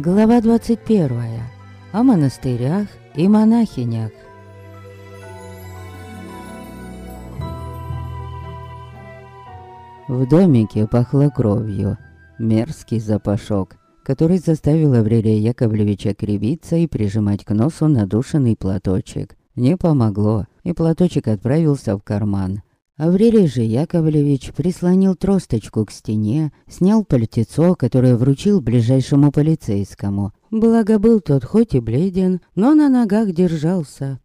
Глава 21. О монастырях и монахинях. В домике пахло кровью. Мерзкий запашок, который заставил Аврелия Яковлевича кривиться и прижимать к носу надушенный платочек. Не помогло, и платочек отправился в карман. Аврелий же Яковлевич прислонил тросточку к стене, снял пальтецо, которое вручил ближайшему полицейскому. Благо был тот хоть и бледен, но на ногах держался.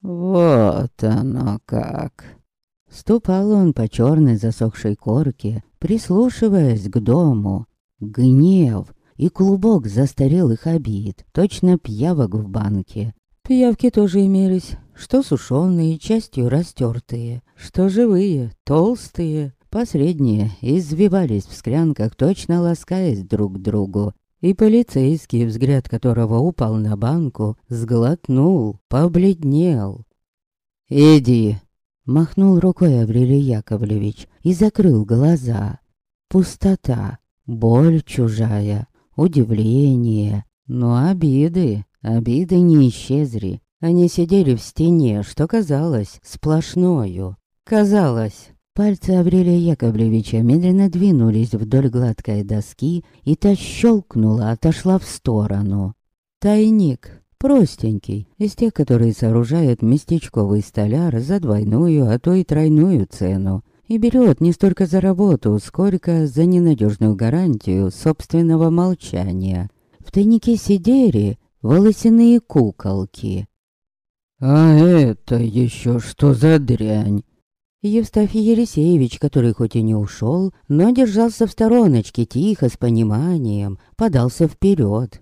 «Вот оно как!» Ступал он по черной засохшей корке, прислушиваясь к дому. Гнев и клубок застарелых обид, точно пьявок в банке. Пиявки тоже имелись, что сушеные, частью растертые, что живые, толстые. Последние извивались в скрянках, точно ласкаясь друг к другу. И полицейский, взгляд которого упал на банку, сглотнул, побледнел. «Иди!» — махнул рукой Аврелий Яковлевич и закрыл глаза. Пустота, боль чужая, удивление, но обиды Обиды не исчезли. Они сидели в стене, что казалось сплошною. Казалось. Пальцы Аврелия Яковлевича медленно двинулись вдоль гладкой доски, и та щелкнула, отошла в сторону. Тайник. Простенький, из тех, которые сооружает местечковый столяр за двойную, а то и тройную цену. И берет не столько за работу, сколько за ненадежную гарантию собственного молчания. В тайнике сидели волосяные куколки. «А это еще что за дрянь?» Евстафий Елисеевич, который хоть и не ушел, но держался в стороночке, тихо, с пониманием, подался вперед.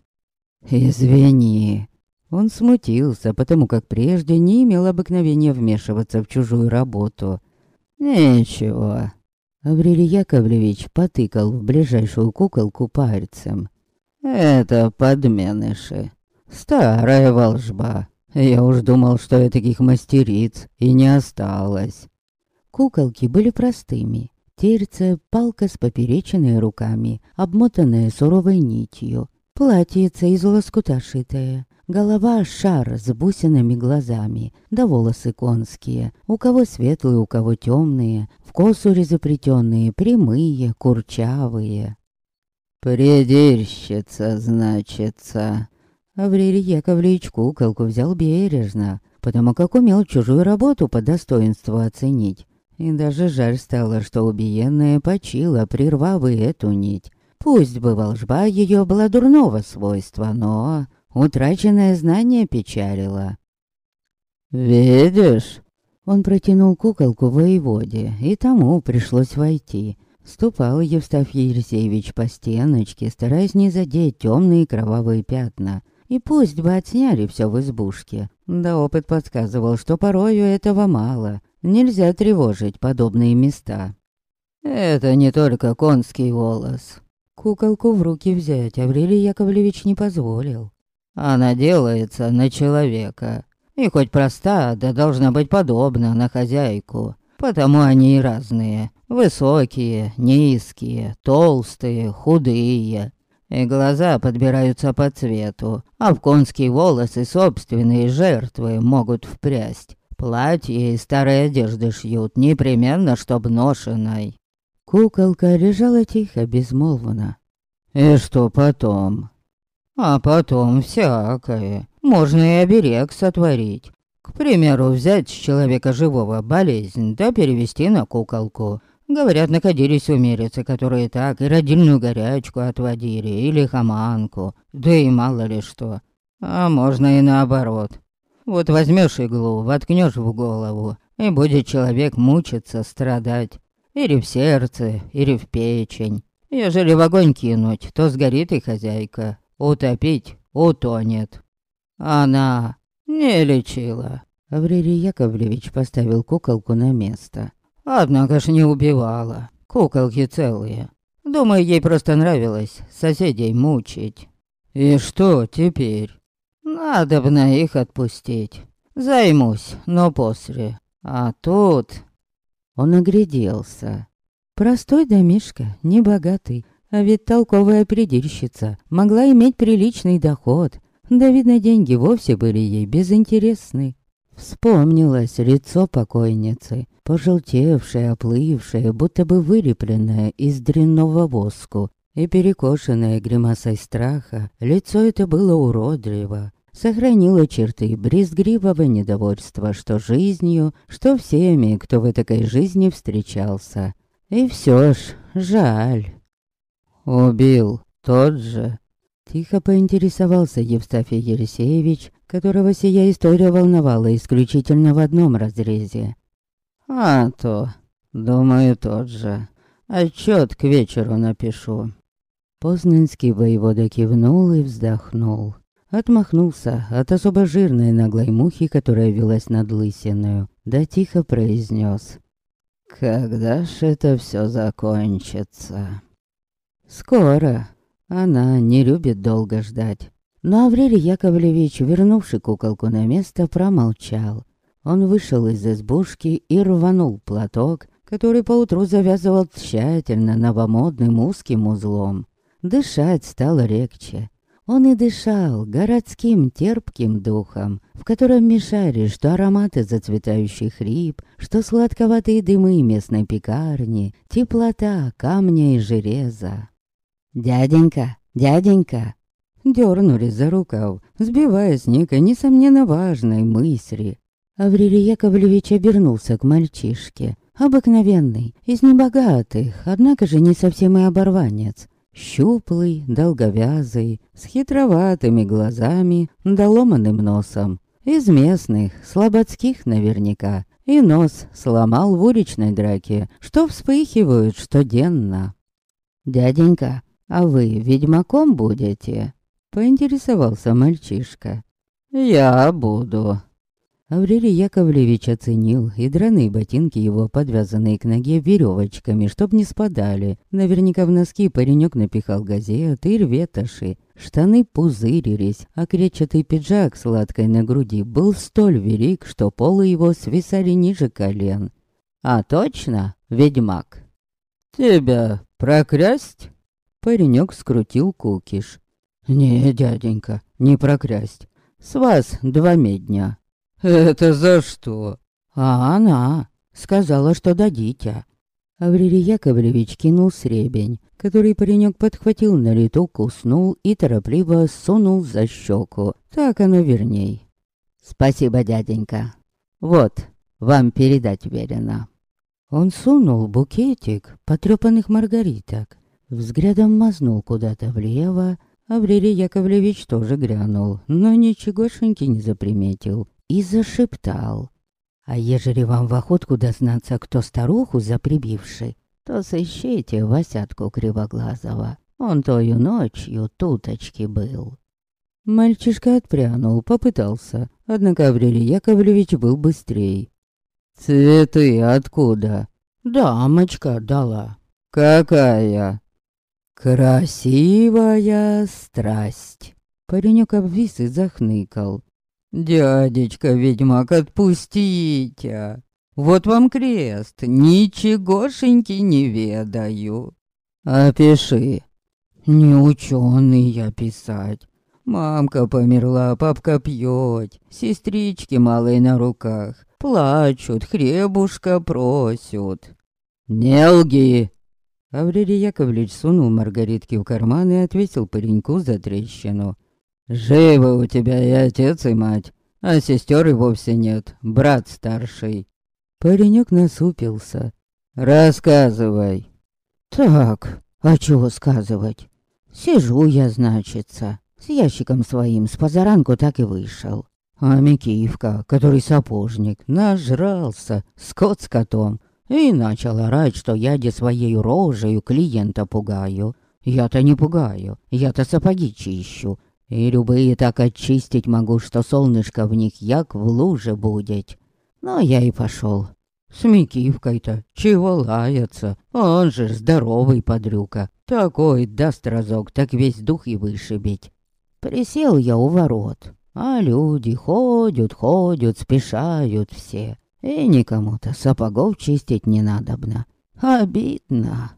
«Извини». Он смутился, потому как прежде не имел обыкновения вмешиваться в чужую работу. «Ничего». Аврелий Яковлевич потыкал в ближайшую куколку пальцем. «Это подменыши. Старая волжба. Я уж думал, что я таких мастериц и не осталось. Куколки были простыми. Терце, палка с попереченной руками, обмотанная суровой нитью. Платьице из лоскута шитое. Голова — шар с бусинами глазами, да волосы конские. У кого светлые, у кого темные, в косуре заплетенные, прямые, курчавые. «Предельщица, значится», Аврелий Яковлевич куколку взял бережно, потому как умел чужую работу по достоинству оценить. И даже жаль стало, что убиенная почила, прервав и эту нить. Пусть бы волжба ее была дурного свойства, но утраченное знание печалило. «Видишь?» Он протянул куколку воеводе, и тому пришлось войти. Ступал Евстафий Елисеевич по стеночке, стараясь не задеть темные кровавые пятна. И пусть бы отсняли все в избушке. Да опыт подсказывал, что порою этого мало. Нельзя тревожить подобные места. Это не только конский волос. Куколку в руки взять Аврелий Яковлевич не позволил. Она делается на человека. И хоть проста, да должна быть подобна на хозяйку. Потому они и разные. Высокие, низкие, толстые, худые и глаза подбираются по цвету, а в конские волосы собственные жертвы могут впрясть. Платье и старые одежды шьют, непременно, чтоб ношеной. Куколка лежала тихо, безмолвно. И что потом? А потом всякое. Можно и оберег сотворить. К примеру, взять с человека живого болезнь, да перевести на куколку. Говорят, находились умерицы, которые так и родильную горячку отводили, или хаманку, да и мало ли что. А можно и наоборот. Вот возьмешь иглу, воткнешь в голову, и будет человек мучиться, страдать. Или в сердце, или в печень. Ежели в огонь кинуть, то сгорит и хозяйка. Утопить утонет. Она не лечила. Аврелий Яковлевич поставил куколку на место. Однако ж не убивала. Куколки целые. Думаю, ей просто нравилось соседей мучить. И что теперь? Надо бы на их отпустить. Займусь, но после. А тут... Он огляделся. Простой домишка, небогатый. А ведь толковая предельщица могла иметь приличный доход. Да, видно, деньги вовсе были ей безинтересны. Вспомнилось лицо покойницы, пожелтевшее, оплывшее, будто бы вылепленное из дрянного воску, и перекошенное гримасой страха, лицо это было уродливо, сохранило черты брезгливого недовольства что жизнью, что всеми, кто в такой жизни встречался. И все ж, жаль. «Убил тот же?» Тихо поинтересовался Евстафий Елисеевич, которого сия история волновала исключительно в одном разрезе. «А то, думаю, тот же. Отчет к вечеру напишу». Познанский воевода кивнул и вздохнул. Отмахнулся от особо жирной наглой мухи, которая велась над лысиною, да тихо произнес. «Когда ж это все закончится?» «Скоро. Она не любит долго ждать». Но Аврелий Яковлевич, вернувший куколку на место, промолчал. Он вышел из избушки и рванул платок, который поутру завязывал тщательно новомодным узким узлом. Дышать стало легче. Он и дышал городским терпким духом, в котором мешали что ароматы зацветающих риб, что сладковатые дымы местной пекарни, теплота камня и железа. «Дяденька, дяденька!» Дернули за рукав, сбивая с некой, несомненно, важной мысли. Аврелий Яковлевич обернулся к мальчишке. Обыкновенный, из небогатых, однако же не совсем и оборванец. Щуплый, долговязый, с хитроватыми глазами, доломанным носом. Из местных, слободских наверняка. И нос сломал в уличной драке, что вспыхивают, что денно. «Дяденька, а вы ведьмаком будете?» Поинтересовался мальчишка. «Я буду», Аврелий Яковлевич оценил и драные ботинки его, подвязанные к ноге веревочками, чтоб не спадали. Наверняка в носки паренек напихал газет и рветоши. Штаны пузырились, а кречетый пиджак сладкой на груди был столь велик, что полы его свисали ниже колен. «А точно, ведьмак?» «Тебя проклясть?» Паренек скрутил кукиш. «Не, дяденька, не проклясть. С вас два медня». «Это за что?» «А она сказала, что дадите». Аврелий Яковлевич кинул сребень, который паренек подхватил на лету, куснул и торопливо сунул за щеку. Так оно верней. «Спасибо, дяденька. Вот, вам передать велено». Он сунул букетик потрепанных маргариток, взглядом мазнул куда-то влево, Аврелий Яковлевич тоже грянул, но ничегошеньки не заприметил и зашептал. «А ежели вам в охотку дознаться, кто старуху заприбивший, то сыщите Васятку Кривоглазого. Он тою ночью туточки был». Мальчишка отпрянул, попытался, однако Аврелий Яковлевич был быстрей. «Цветы откуда?» «Дамочка дала». «Какая?» «Красивая страсть». Паренек обвис и захныкал. «Дядечка-ведьмак, отпустите! Вот вам крест, ничегошеньки не ведаю!» «Опиши!» «Не ученый я писать. Мамка померла, папка пьет, сестрички малые на руках, плачут, хлебушка просят». «Не лги!» Аврелий Яковлевич сунул Маргаритки в карман и ответил пареньку за трещину. Живы у тебя и отец, и мать, а сестер и вовсе нет, брат старший. Паренек насупился. Рассказывай. Так, а чего сказывать? Сижу я, значится, с ящиком своим, с позаранку так и вышел. А Микиевка, который сапожник, нажрался, скот с котом, и начал орать, что я де своей рожею клиента пугаю. Я-то не пугаю, я-то сапоги чищу, и любые так очистить могу, что солнышко в них як в луже будет. Но я и пошел. С Микивкой-то чего лаяться? Он же здоровый подрюка. Такой даст разок, так весь дух и вышибить. Присел я у ворот, а люди ходят, ходят, спешают все. И никому-то сапогов чистить не надобно. Обидно.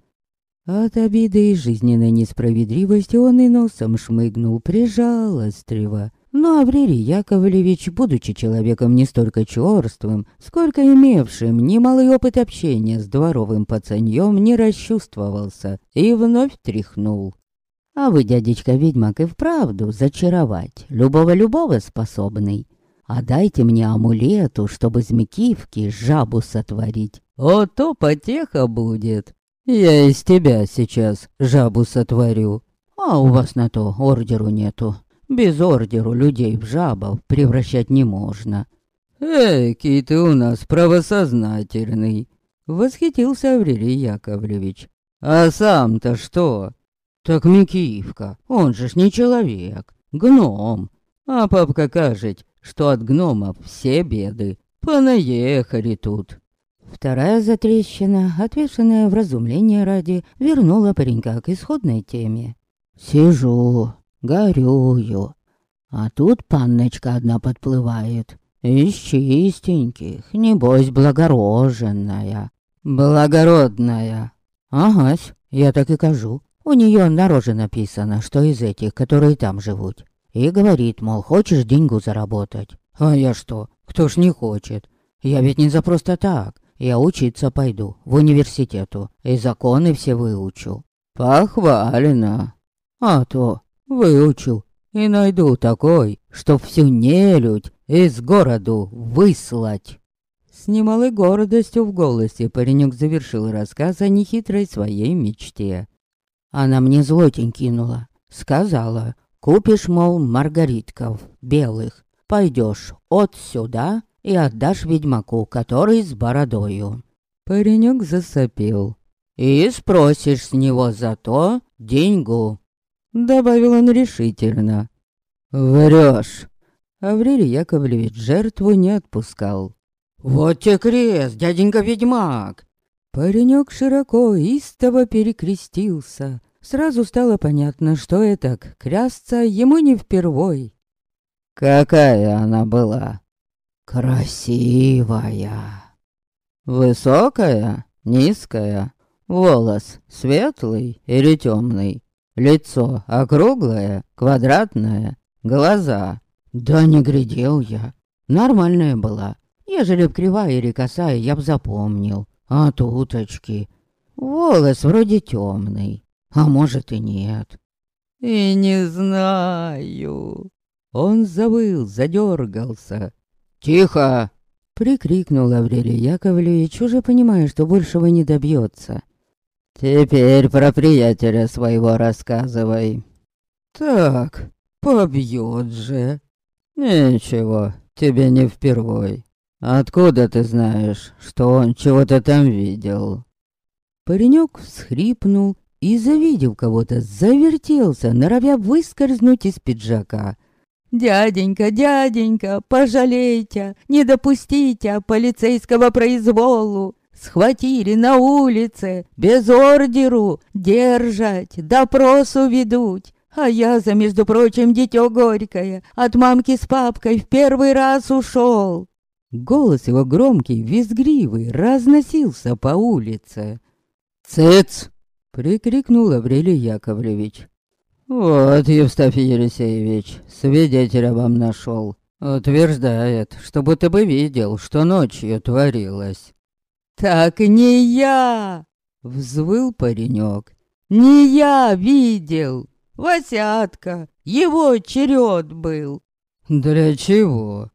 От обиды и жизненной несправедливости он и носом шмыгнул, прижал остриво. Но Аврелий Яковлевич, будучи человеком не столько черствым, сколько имевшим немалый опыт общения с дворовым пацаньем, не расчувствовался и вновь тряхнул. «А вы, дядечка-ведьмак, и вправду зачаровать любого-любого способный. А дайте мне амулету, чтобы из жабу сотворить. О, то потеха будет!» Я из тебя сейчас жабу сотворю. А у вас на то ордеру нету. Без ордеру людей в жабов превращать не можно. Экий ты у нас правосознательный. Восхитился Аврелий Яковлевич. А сам-то что? Так Микиевка, он же ж не человек, гном. А папка кажет, что от гномов все беды. Понаехали тут. Вторая затрещина, отвешенная в разумление ради, вернула паренька к исходной теме. «Сижу, горюю, а тут панночка одна подплывает, из чистеньких, небось благороженная». «Благородная?» «Агась, я так и кажу. У нее на роже написано, что из этих, которые там живут. И говорит, мол, хочешь деньгу заработать? А я что, кто ж не хочет? Я ведь не за просто так. Я учиться пойду в университету и законы все выучу. Похвалено. А то выучу и найду такой, чтоб всю нелюдь из городу выслать. С немалой гордостью в голосе паренек завершил рассказ о нехитрой своей мечте. Она мне злотень кинула. Сказала, купишь, мол, маргаритков белых. Пойдешь от сюда и отдашь ведьмаку, который с бородою». Паренек засопел. «И спросишь с него за то деньгу», — добавил он решительно. «Врешь». Аврелий Яковлевич жертву не отпускал. «Вот те крест, дяденька-ведьмак!» Паренек широко, истово перекрестился. Сразу стало понятно, что это крясться ему не впервой. «Какая она была?» Красивая. Высокая, низкая, волос светлый или темный, лицо округлое, квадратное, глаза. Да не глядел я. Нормальная была. Ежели б кривая или косая, я б запомнил. А туточки. Волос вроде темный, а может и нет. И не знаю. Он завыл, задергался, «Тихо!» — прикрикнул Аврелий Яковлевич, уже понимая, что большего не добьется. «Теперь про приятеля своего рассказывай». «Так, побьет же». «Ничего, тебе не впервой. Откуда ты знаешь, что он чего-то там видел?» Паренек всхрипнул и, завидев кого-то, завертелся, норовя выскользнуть из пиджака. «Дяденька, дяденька, пожалейте, не допустите полицейского произволу. Схватили на улице, без ордеру, держать, допросу ведуть. А я за, между прочим, дитё горькое, от мамки с папкой в первый раз ушел. Голос его громкий, визгривый, разносился по улице. «Цыц!» — прикрикнул Аврелий Яковлевич. «Вот, Евстафий Елисеевич, свидетеля вам нашел. Утверждает, что будто бы видел, что ночью творилось». «Так не я!» — взвыл паренек. «Не я видел! Васятка! Его черед был!» «Для чего?»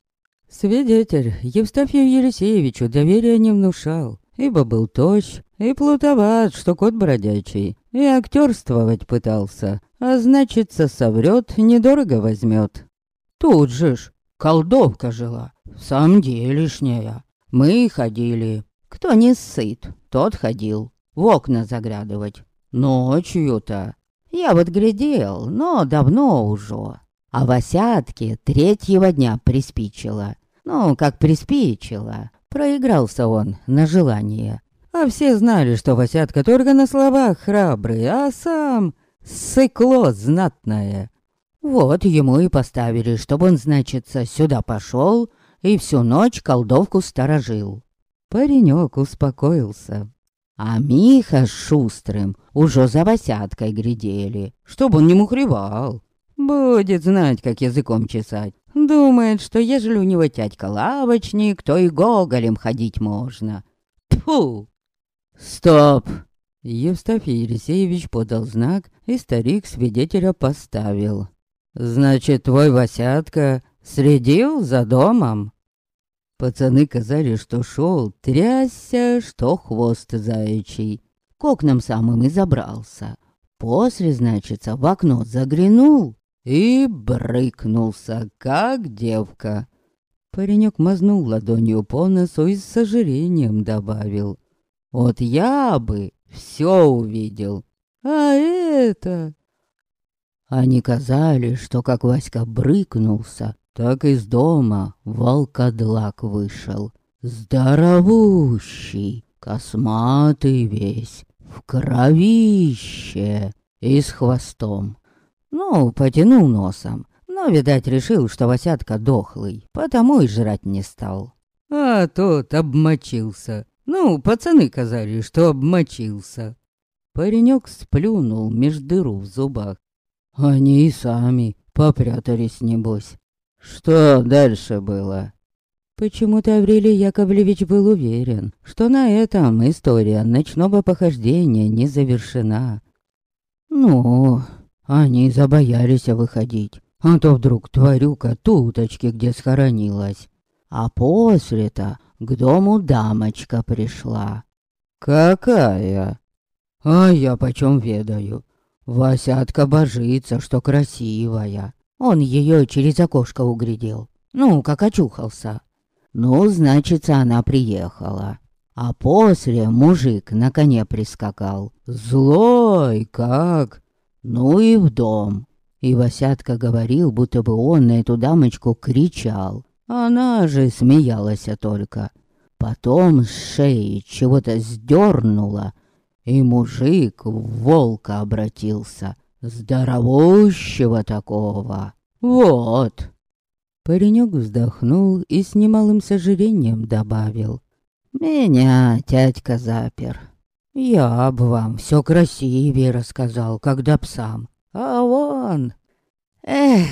Свидетель Евстафию Елисеевичу доверия не внушал, ибо был тощ и плутоват, что кот бродячий, и актерствовать пытался, а значится соврет, недорого возьмет. Тут же ж колдовка жила, в самом. Мы ходили. Кто не сыт, тот ходил. В окна заглядывать. Ночью-то. Я вот глядел, но давно уже. А Васятке третьего дня приспичило. Ну, как приспичило. Проигрался он на желание. А все знали, что Васятка только на словах храбрый, а сам сыкло знатное. Вот ему и поставили, чтобы он, значится, сюда пошел и всю ночь колдовку сторожил. Паренек успокоился. А Миха с Шустрым уже за Васяткой глядели, чтобы он не мухревал. Будет знать, как языком чесать. Думает, что ежели у него тядька лавочник, то и гоголем ходить можно. Тьфу! Стоп! Евстафий Елисеевич подал знак, и старик свидетеля поставил. «Значит, твой Васятка следил за домом?» Пацаны казали, что шел, трясся, что хвост заячий. К окнам самым и забрался. После, значится, в окно заглянул и брыкнулся, как девка. Паренек мазнул ладонью по носу и с сожалением добавил. «Вот я бы все увидел. А это... Они казали, что как Васька брыкнулся, так из дома волкодлак вышел. Здоровущий, косматый весь, в кровище и с хвостом. Ну, потянул носом, но, видать, решил, что Васятка дохлый, потому и жрать не стал. А тот обмочился, ну, пацаны казали, что обмочился. Паренек сплюнул меж дыру в зубах. Они и сами попрятались, небось. Что дальше было? Почему-то Аврелий Яковлевич был уверен, что на этом история ночного похождения не завершена. Ну, они забоялись выходить, а то вдруг тварюка туточки где схоронилась. А после-то к дому дамочка пришла. Какая? А я почем ведаю. Васятка божится, что красивая. Он ее через окошко углядел. Ну, как очухался. Ну, значит, она приехала. А после мужик на коне прискакал. Злой как. Ну и в дом. И Васятка говорил, будто бы он на эту дамочку кричал. Она же смеялась только. Потом с шеи чего-то сдернула, и мужик в волка обратился. Здоровущего такого. Вот. Паренек вздохнул и с немалым сожалением добавил. Меня тятька запер. Я бы вам все красивее рассказал, когда псам. А вон... Эх...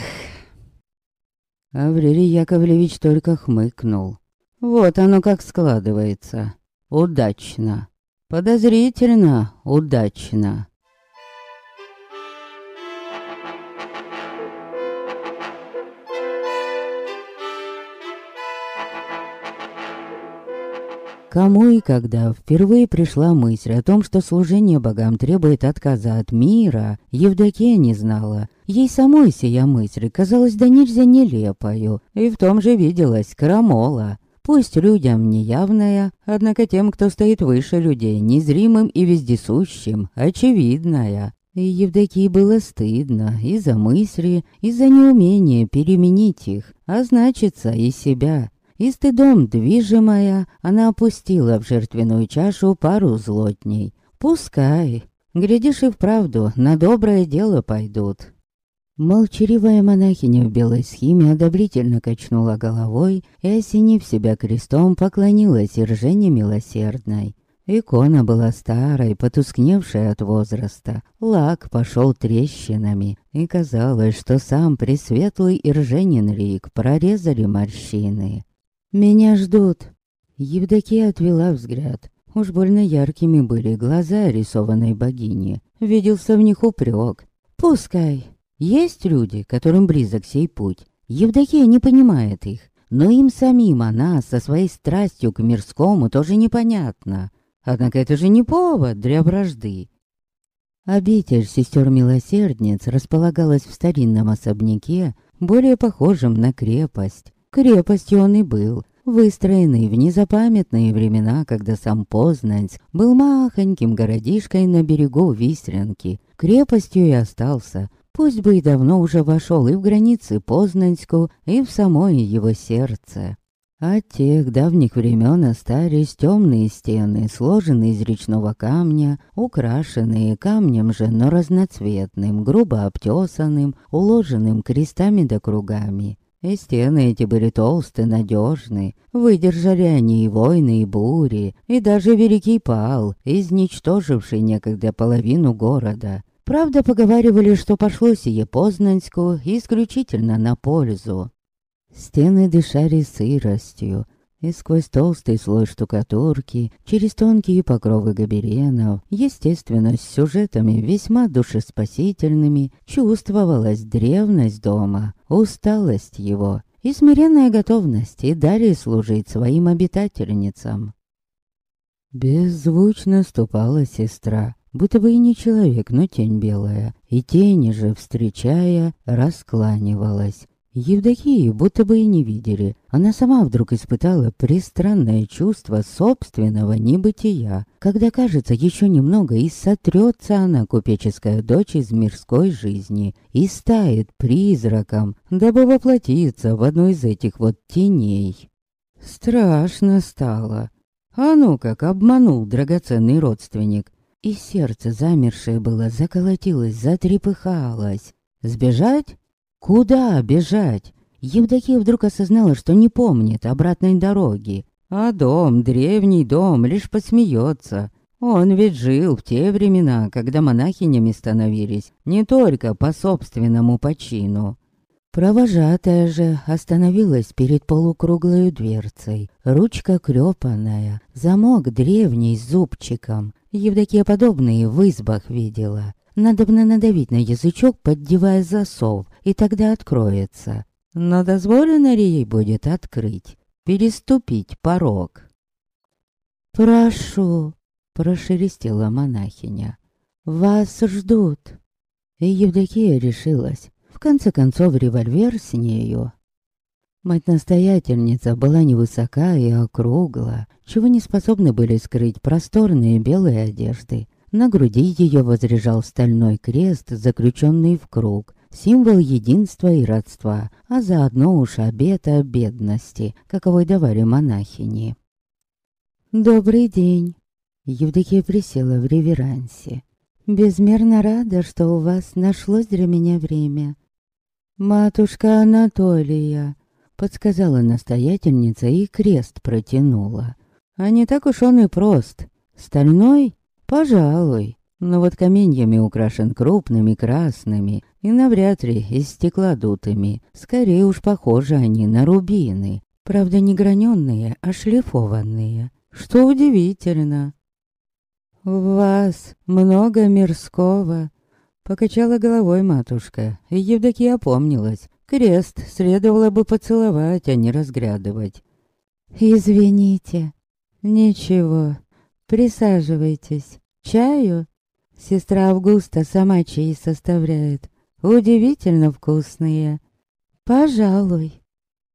Аврелий Яковлевич только хмыкнул. Вот оно как складывается. Удачно. Подозрительно удачно. Кому и когда впервые пришла мысль о том, что служение богам требует отказа от мира, Евдокия не знала. Ей самой сия мысль казалась да нельзя нелепою, и в том же виделась крамола. Пусть людям неявная, однако тем, кто стоит выше людей, незримым и вездесущим, очевидная. И Евдокии было стыдно и за мысли, и за неумение переменить их, а значится и себя. И стыдом движимая, она опустила в жертвенную чашу пару злотней. Пускай. Глядишь и вправду, на доброе дело пойдут. Молчаливая монахиня в белой схеме одобрительно качнула головой и, осенив себя крестом, поклонилась Иржене милосердной. Икона была старой, потускневшей от возраста. Лак пошел трещинами, и казалось, что сам пресветлый Ирженин лик прорезали морщины. «Меня ждут». Евдокия отвела взгляд. Уж больно яркими были глаза рисованной богини. Виделся в них упрек. «Пускай. Есть люди, которым близок сей путь. Евдокия не понимает их. Но им самим она со своей страстью к мирскому тоже непонятно. Однако это же не повод для вражды. Обитель сестер-милосердниц располагалась в старинном особняке, более похожем на крепость. Крепостью он и был, выстроенный в незапамятные времена, когда сам Познанец был махоньким городишкой на берегу Вистрянки. Крепостью и остался, пусть бы и давно уже вошел и в границы Познаньску, и в самое его сердце. От тех давних времен остались темные стены, сложенные из речного камня, украшенные камнем же, но разноцветным, грубо обтесанным, уложенным крестами да кругами. И стены эти были толстые, надежные, выдержали они и войны, и бури, и даже Великий Пал, изничтоживший некогда половину города. Правда, поговаривали, что пошло сие Познанську исключительно на пользу. Стены дышали сыростью, и сквозь толстый слой штукатурки, через тонкие покровы гобеленов, естественно, с сюжетами весьма душеспасительными, чувствовалась древность дома, усталость его и смиренная готовность и далее служить своим обитательницам. Беззвучно ступала сестра, будто бы и не человек, но тень белая, и тени же, встречая, раскланивалась. Евдокию будто бы и не видели. Она сама вдруг испытала пристранное чувство собственного небытия, когда, кажется, еще немного и сотрется она, купеческая дочь из мирской жизни, и стает призраком, дабы воплотиться в одну из этих вот теней. Страшно стало. А ну как обманул драгоценный родственник. И сердце замершее было, заколотилось, затрепыхалось. Сбежать? Куда бежать? Евдокия вдруг осознала, что не помнит обратной дороги. А дом, древний дом, лишь посмеется. Он ведь жил в те времена, когда монахинями становились, не только по собственному почину. Провожатая же остановилась перед полукруглой дверцей. Ручка крёпаная, замок древний с зубчиком. Евдокия подобные в избах видела. Надобно надавить на язычок, поддевая засов, и тогда откроется. Но дозволено ли ей будет открыть, переступить порог? «Прошу», — прошелестела монахиня, — «вас ждут». И Евдокия решилась. В конце концов, револьвер с нею. Мать-настоятельница была невысока и округла, чего не способны были скрыть просторные белые одежды. На груди ее возряжал стальной крест, заключенный в круг, символ единства и родства, а заодно уж обета бедности, каковой давали монахини. «Добрый день!» Евдокия присела в реверансе. «Безмерно рада, что у вас нашлось для меня время». «Матушка Анатолия», — подсказала настоятельница и крест протянула. «А не так уж он и прост. Стальной Пожалуй. Но вот каменьями украшен крупными красными и навряд ли из стекла дутыми. Скорее уж похожи они на рубины. Правда, не граненные, а шлифованные. Что удивительно. «У вас много мирского», — покачала головой матушка. И Евдокия опомнилась. Крест следовало бы поцеловать, а не разглядывать. «Извините». «Ничего, Присаживайтесь. Чаю? Сестра Августа сама чай составляет. Удивительно вкусные. Пожалуй.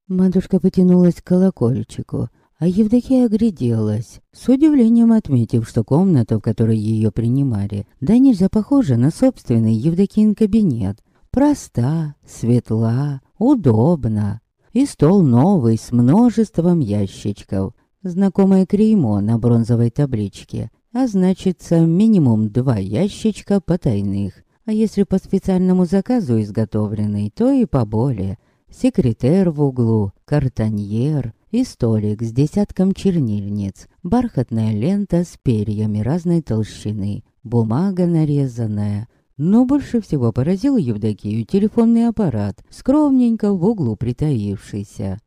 Матушка потянулась к колокольчику, а Евдокия огляделась, с удивлением отметив, что комната, в которой ее принимали, да нельзя похожа на собственный Евдокиин кабинет. Проста, светла, удобна. И стол новый, с множеством ящичков. Знакомое клеймо на бронзовой табличке, а значится минимум два ящичка потайных, а если по специальному заказу изготовленный, то и поболее. Секретер в углу, картоньер и столик с десятком чернильниц, бархатная лента с перьями разной толщины, бумага нарезанная. Но больше всего поразил Евдокию телефонный аппарат, скромненько в углу притаившийся.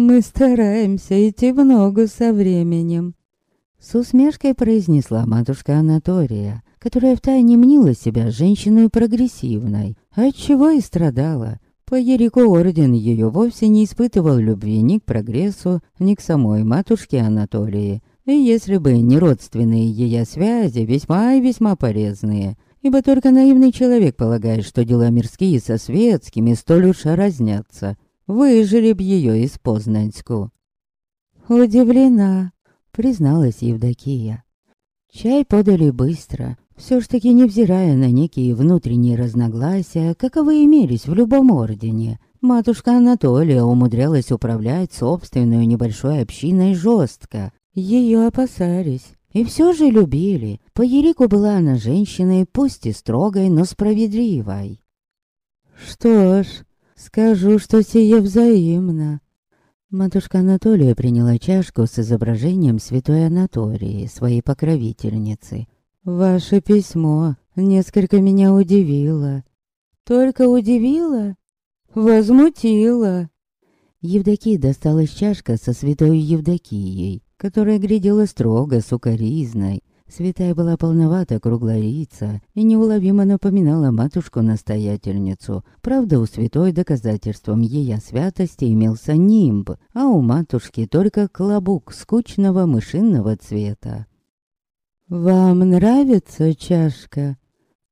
Мы стараемся идти в ногу со временем. С усмешкой произнесла матушка Анатолия, которая втайне мнила себя женщиной прогрессивной, отчего и страдала. По Ерику Орден ее вовсе не испытывал любви ни к прогрессу, ни к самой матушке Анатолии. И если бы не родственные ее связи, весьма и весьма полезные, ибо только наивный человек полагает, что дела мирские со светскими столь уж разнятся – Выжили б ее из Познаньску. Удивлена, призналась Евдокия. Чай подали быстро, все ж таки невзирая на некие внутренние разногласия, каковы имелись в любом ордене. Матушка Анатолия умудрялась управлять собственной небольшой общиной жестко. Ее опасались. И все же любили. По Ерику была она женщиной, пусть и строгой, но справедливой. Что ж, Скажу, что сие взаимно. Матушка Анатолия приняла чашку с изображением святой Анатолии, своей покровительницы. Ваше письмо несколько меня удивило. Только удивило? Возмутило. Евдокии досталась чашка со святой Евдокией, которая глядела строго, сукоризной. Святая была полновата, круглолица и неуловимо напоминала матушку-настоятельницу. Правда, у святой доказательством ее святости имелся нимб, а у матушки только клобук скучного мышиного цвета. «Вам нравится чашка?»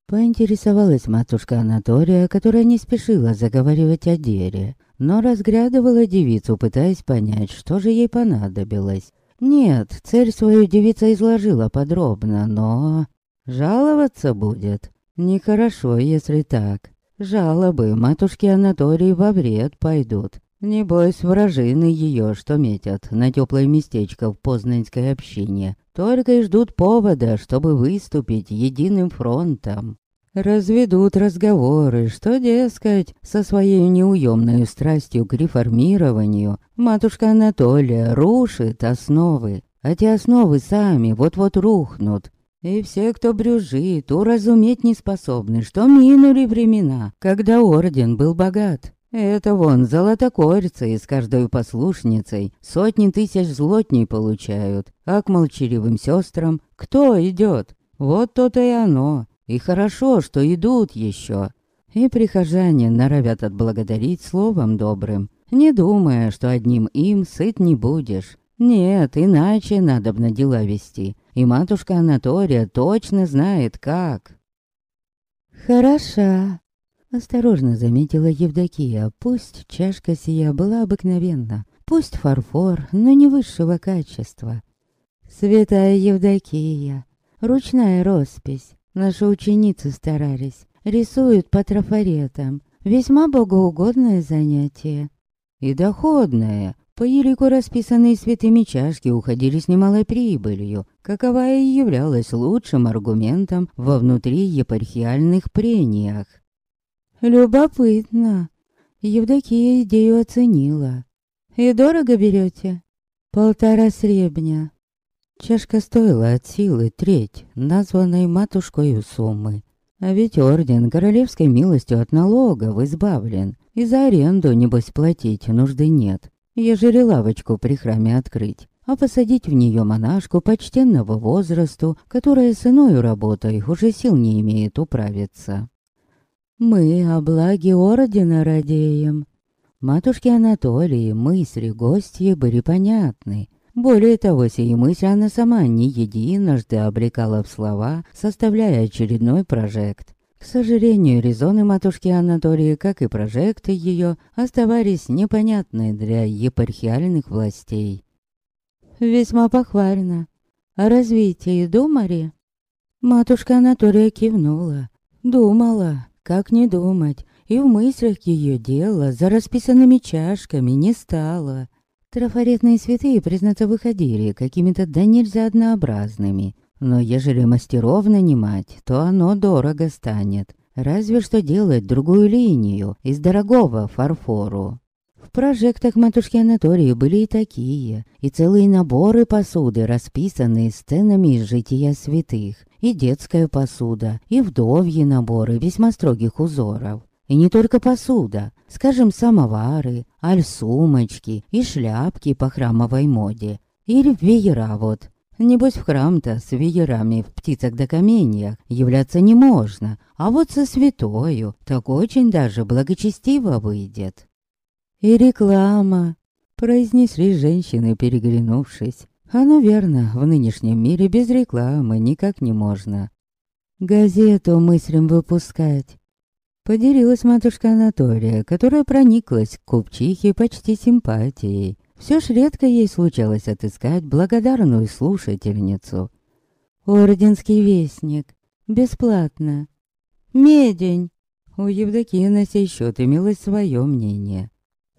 Поинтересовалась матушка Анатолия, которая не спешила заговаривать о деле, но разглядывала девицу, пытаясь понять, что же ей понадобилось. Нет, цель свою девица изложила подробно, но... Жаловаться будет. Нехорошо, если так. Жалобы матушки Анатолии во вред пойдут. Небось, вражины ее, что метят на теплое местечко в познанской общине, только и ждут повода, чтобы выступить единым фронтом. Разведут разговоры, что, дескать, со своей неуемной страстью к реформированию матушка Анатолия рушит основы, а те основы сами вот-вот рухнут. И все, кто брюжит, уразуметь не способны, что минули времена, когда орден был богат. Это вон золотокорцы из каждой послушницей сотни тысяч злотней получают, а к молчаливым сестрам кто идет? Вот то-то и оно. И хорошо, что идут еще. И прихожане норовят отблагодарить словом добрым, не думая, что одним им сыт не будешь. Нет, иначе надо б на дела вести. И матушка Анатория точно знает, как. «Хороша», — осторожно заметила Евдокия. Пусть чашка сия была обыкновенна, пусть фарфор, но не высшего качества. «Святая Евдокия, ручная роспись, Наши ученицы старались, рисуют по трафаретам. Весьма богоугодное занятие. И доходное. По елику расписанные святыми чашки уходили с немалой прибылью, каковая и являлась лучшим аргументом во внутри епархиальных прениях. Любопытно. Евдокия идею оценила. И дорого берете? Полтора сребня. Чашка стоила от силы треть, названной матушкой суммы. А ведь орден королевской милостью от налогов избавлен, и за аренду, небось, платить нужды нет, ежели лавочку при храме открыть, а посадить в нее монашку почтенного возрасту, которая с иною работой уже сил не имеет управиться. Мы о благе ордена радеем. Матушке Анатолии мысли гостьи были понятны, более того, сей мысль она сама не единожды обрекала в слова, составляя очередной прожект. К сожалению, резоны матушки Анатолии, как и прожекты ее, оставались непонятны для епархиальных властей. «Весьма похвально. О развитии думали?» Матушка Анатолия кивнула. Думала, как не думать, и в мыслях ее дело за расписанными чашками не стало. Трафаретные святые, признаться, выходили какими-то да нельзя однообразными. Но ежели мастеров нанимать, то оно дорого станет. Разве что делать другую линию из дорогого фарфору. В прожектах матушки Анатолии были и такие, и целые наборы посуды, расписанные сценами из жития святых, и детская посуда, и вдовьи наборы весьма строгих узоров. И не только посуда, скажем, самовары, аль-сумочки и шляпки по храмовой моде. Или веера вот. Небось в храм-то с веерами в птицах да каменьях являться не можно, а вот со святою так очень даже благочестиво выйдет. И реклама, произнесли женщины, переглянувшись. Оно верно, в нынешнем мире без рекламы никак не можно. Газету мыслям выпускать, Поделилась матушка Анатолия, которая прониклась к купчихе почти симпатией. Все ж редко ей случалось отыскать благодарную слушательницу. Орденский вестник. Бесплатно. Медень. У Евдокии на сей счет имелось свое мнение.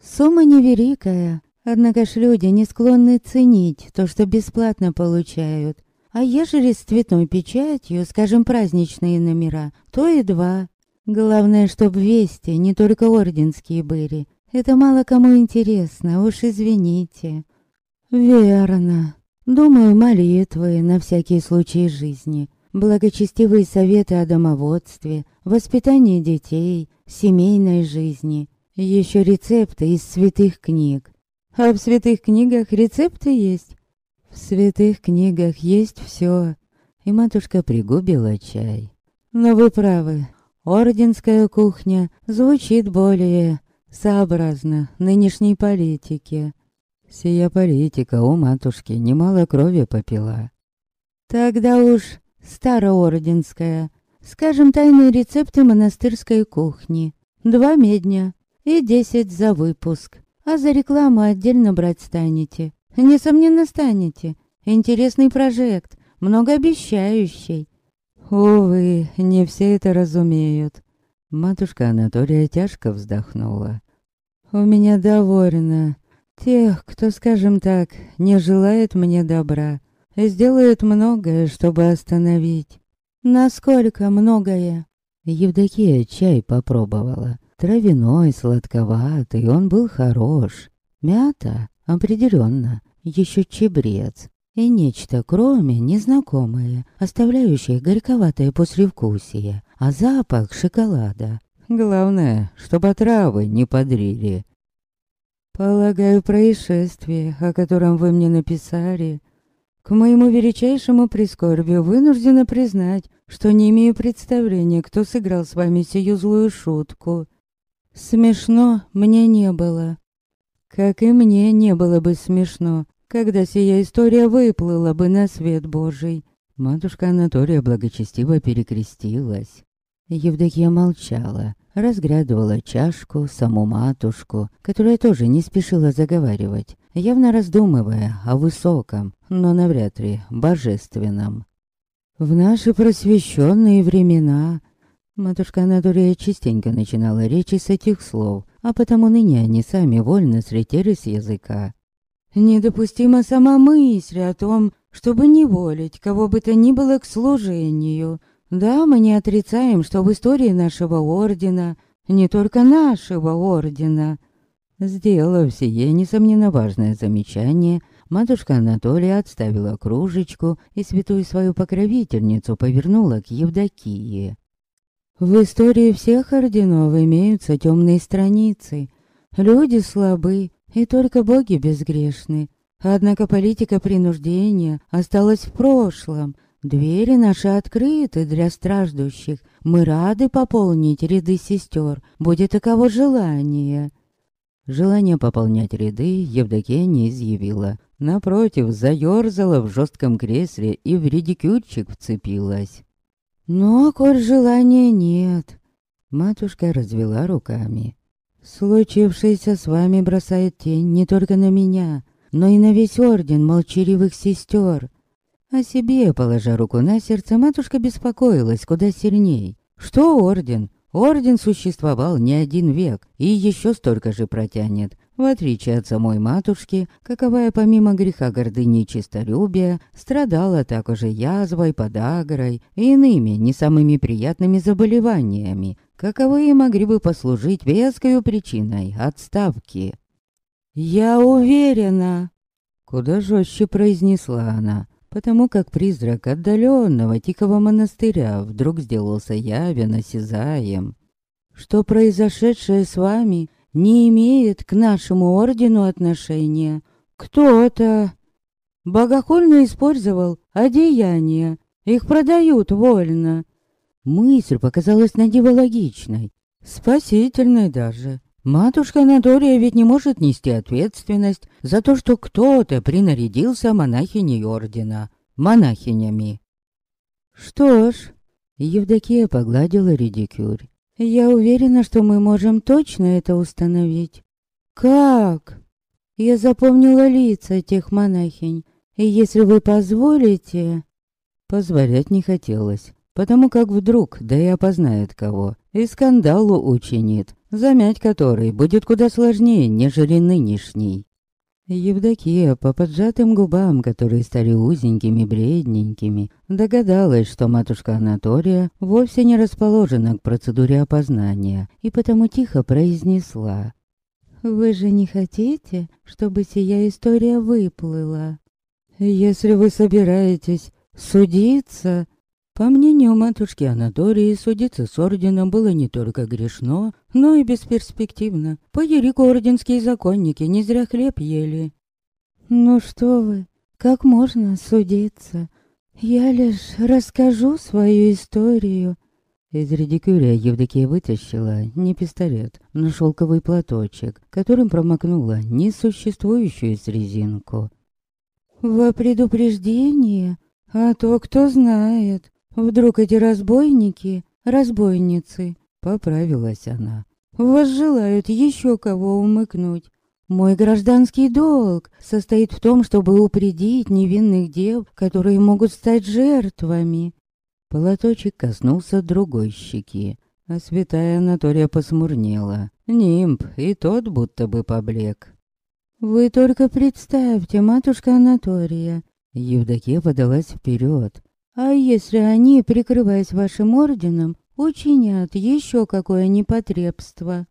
Сумма невеликая, однако ж люди не склонны ценить то, что бесплатно получают. А ежели с цветной печатью, скажем, праздничные номера, то и два. Главное, чтоб вести не только орденские были. Это мало кому интересно, уж извините. Верно. Думаю, молитвы на всякий случай жизни, благочестивые советы о домоводстве, воспитании детей, семейной жизни, еще рецепты из святых книг. А в святых книгах рецепты есть. В святых книгах есть все. И матушка пригубила чай. Но вы правы, орденская кухня звучит более сообразно нынешней политике. Сия политика у матушки немало крови попила. Тогда уж староорденская, скажем, тайные рецепты монастырской кухни. Два медня и десять за выпуск. А за рекламу отдельно брать станете. Несомненно, станете. Интересный прожект, многообещающий. Увы, не все это разумеют. Матушка Анатолия тяжко вздохнула. У меня довольно тех, кто, скажем так, не желает мне добра, сделает многое, чтобы остановить. Насколько многое? Евдокия чай попробовала. Травяной, сладковатый, он был хорош. Мята, определенно, еще чебрец и нечто кроме незнакомое, оставляющее горьковатое послевкусие, а запах шоколада. Главное, чтобы травы не подрили. Полагаю, происшествие, о котором вы мне написали, к моему величайшему прискорбию вынуждена признать, что не имею представления, кто сыграл с вами сию злую шутку. Смешно мне не было. Как и мне не было бы смешно, когда сия история выплыла бы на свет Божий. Матушка Анатолия благочестиво перекрестилась. Евдокия молчала, разглядывала чашку, саму матушку, которая тоже не спешила заговаривать, явно раздумывая о высоком, но навряд ли божественном. В наши просвещенные времена матушка Анатолия частенько начинала речи с этих слов, а потому ныне они сами вольно слетели с языка. Недопустима сама мысль о том, чтобы не волить кого бы то ни было к служению. Да, мы не отрицаем, что в истории нашего ордена, не только нашего ордена, Сделав сие, несомненно, важное замечание, матушка Анатолия отставила кружечку и святую свою покровительницу повернула к Евдокии. В истории всех орденов имеются темные страницы. Люди слабы, и только боги безгрешны. Однако политика принуждения осталась в прошлом. Двери наши открыты для страждущих. Мы рады пополнить ряды сестер, будет таково желание. Желание пополнять ряды Евдокия не изъявила. Напротив, заёрзала в жестком кресле и в редикюльчик вцепилась. «Но, коль желания нет...» Матушка развела руками. Случившееся с вами бросает тень не только на меня, но и на весь орден молчаливых сестер. О себе, положа руку на сердце, матушка беспокоилась куда сильней. Что орден? Орден существовал не один век и еще столько же протянет. В отличие от самой матушки, каковая помимо греха гордыни и честолюбия, страдала также язвой, подагрой и иными не самыми приятными заболеваниями, каковые могли бы послужить вескою причиной отставки. «Я уверена!» Куда жестче произнесла она, потому как призрак отдаленного тихого монастыря вдруг сделался явен осязаем. «Что произошедшее с вами не имеет к нашему ордену отношения. Кто-то богохульно использовал одеяния, их продают вольно, Мысль показалась надиво логичной, спасительной даже. Матушка Анатолия ведь не может нести ответственность за то, что кто-то принарядился монахиней ордена, монахинями. Что ж, Евдокия погладила редикюрь. Я уверена, что мы можем точно это установить. Как? Я запомнила лица тех монахинь, и если вы позволите... Позволять не хотелось потому как вдруг, да и опознает кого, и скандалу учинит, замять который будет куда сложнее, нежели нынешний. Евдокия по поджатым губам, которые стали узенькими, бредненькими, догадалась, что матушка Анатолия вовсе не расположена к процедуре опознания, и потому тихо произнесла. «Вы же не хотите, чтобы сия история выплыла?» «Если вы собираетесь судиться...» По мнению матушки Анатолии, судиться с орденом было не только грешно, но и бесперспективно. По Ерику орденские законники не зря хлеб ели. «Ну что вы, как можно судиться? Я лишь расскажу свою историю». Из редикюля Евдокия вытащила не пистолет, но шелковый платочек, которым промокнула несуществующую с резинку. «Во предупреждение, а то кто знает, Вдруг эти разбойники, разбойницы, поправилась она, возжелают еще кого умыкнуть. Мой гражданский долг состоит в том, чтобы упредить невинных дев, которые могут стать жертвами. Платочек коснулся другой щеки, а святая Анатолия посмурнела. Нимб и тот будто бы поблек. «Вы только представьте, матушка Анатолия!» Евдокия подалась вперед, а если они, прикрываясь вашим орденом, учинят еще какое непотребство?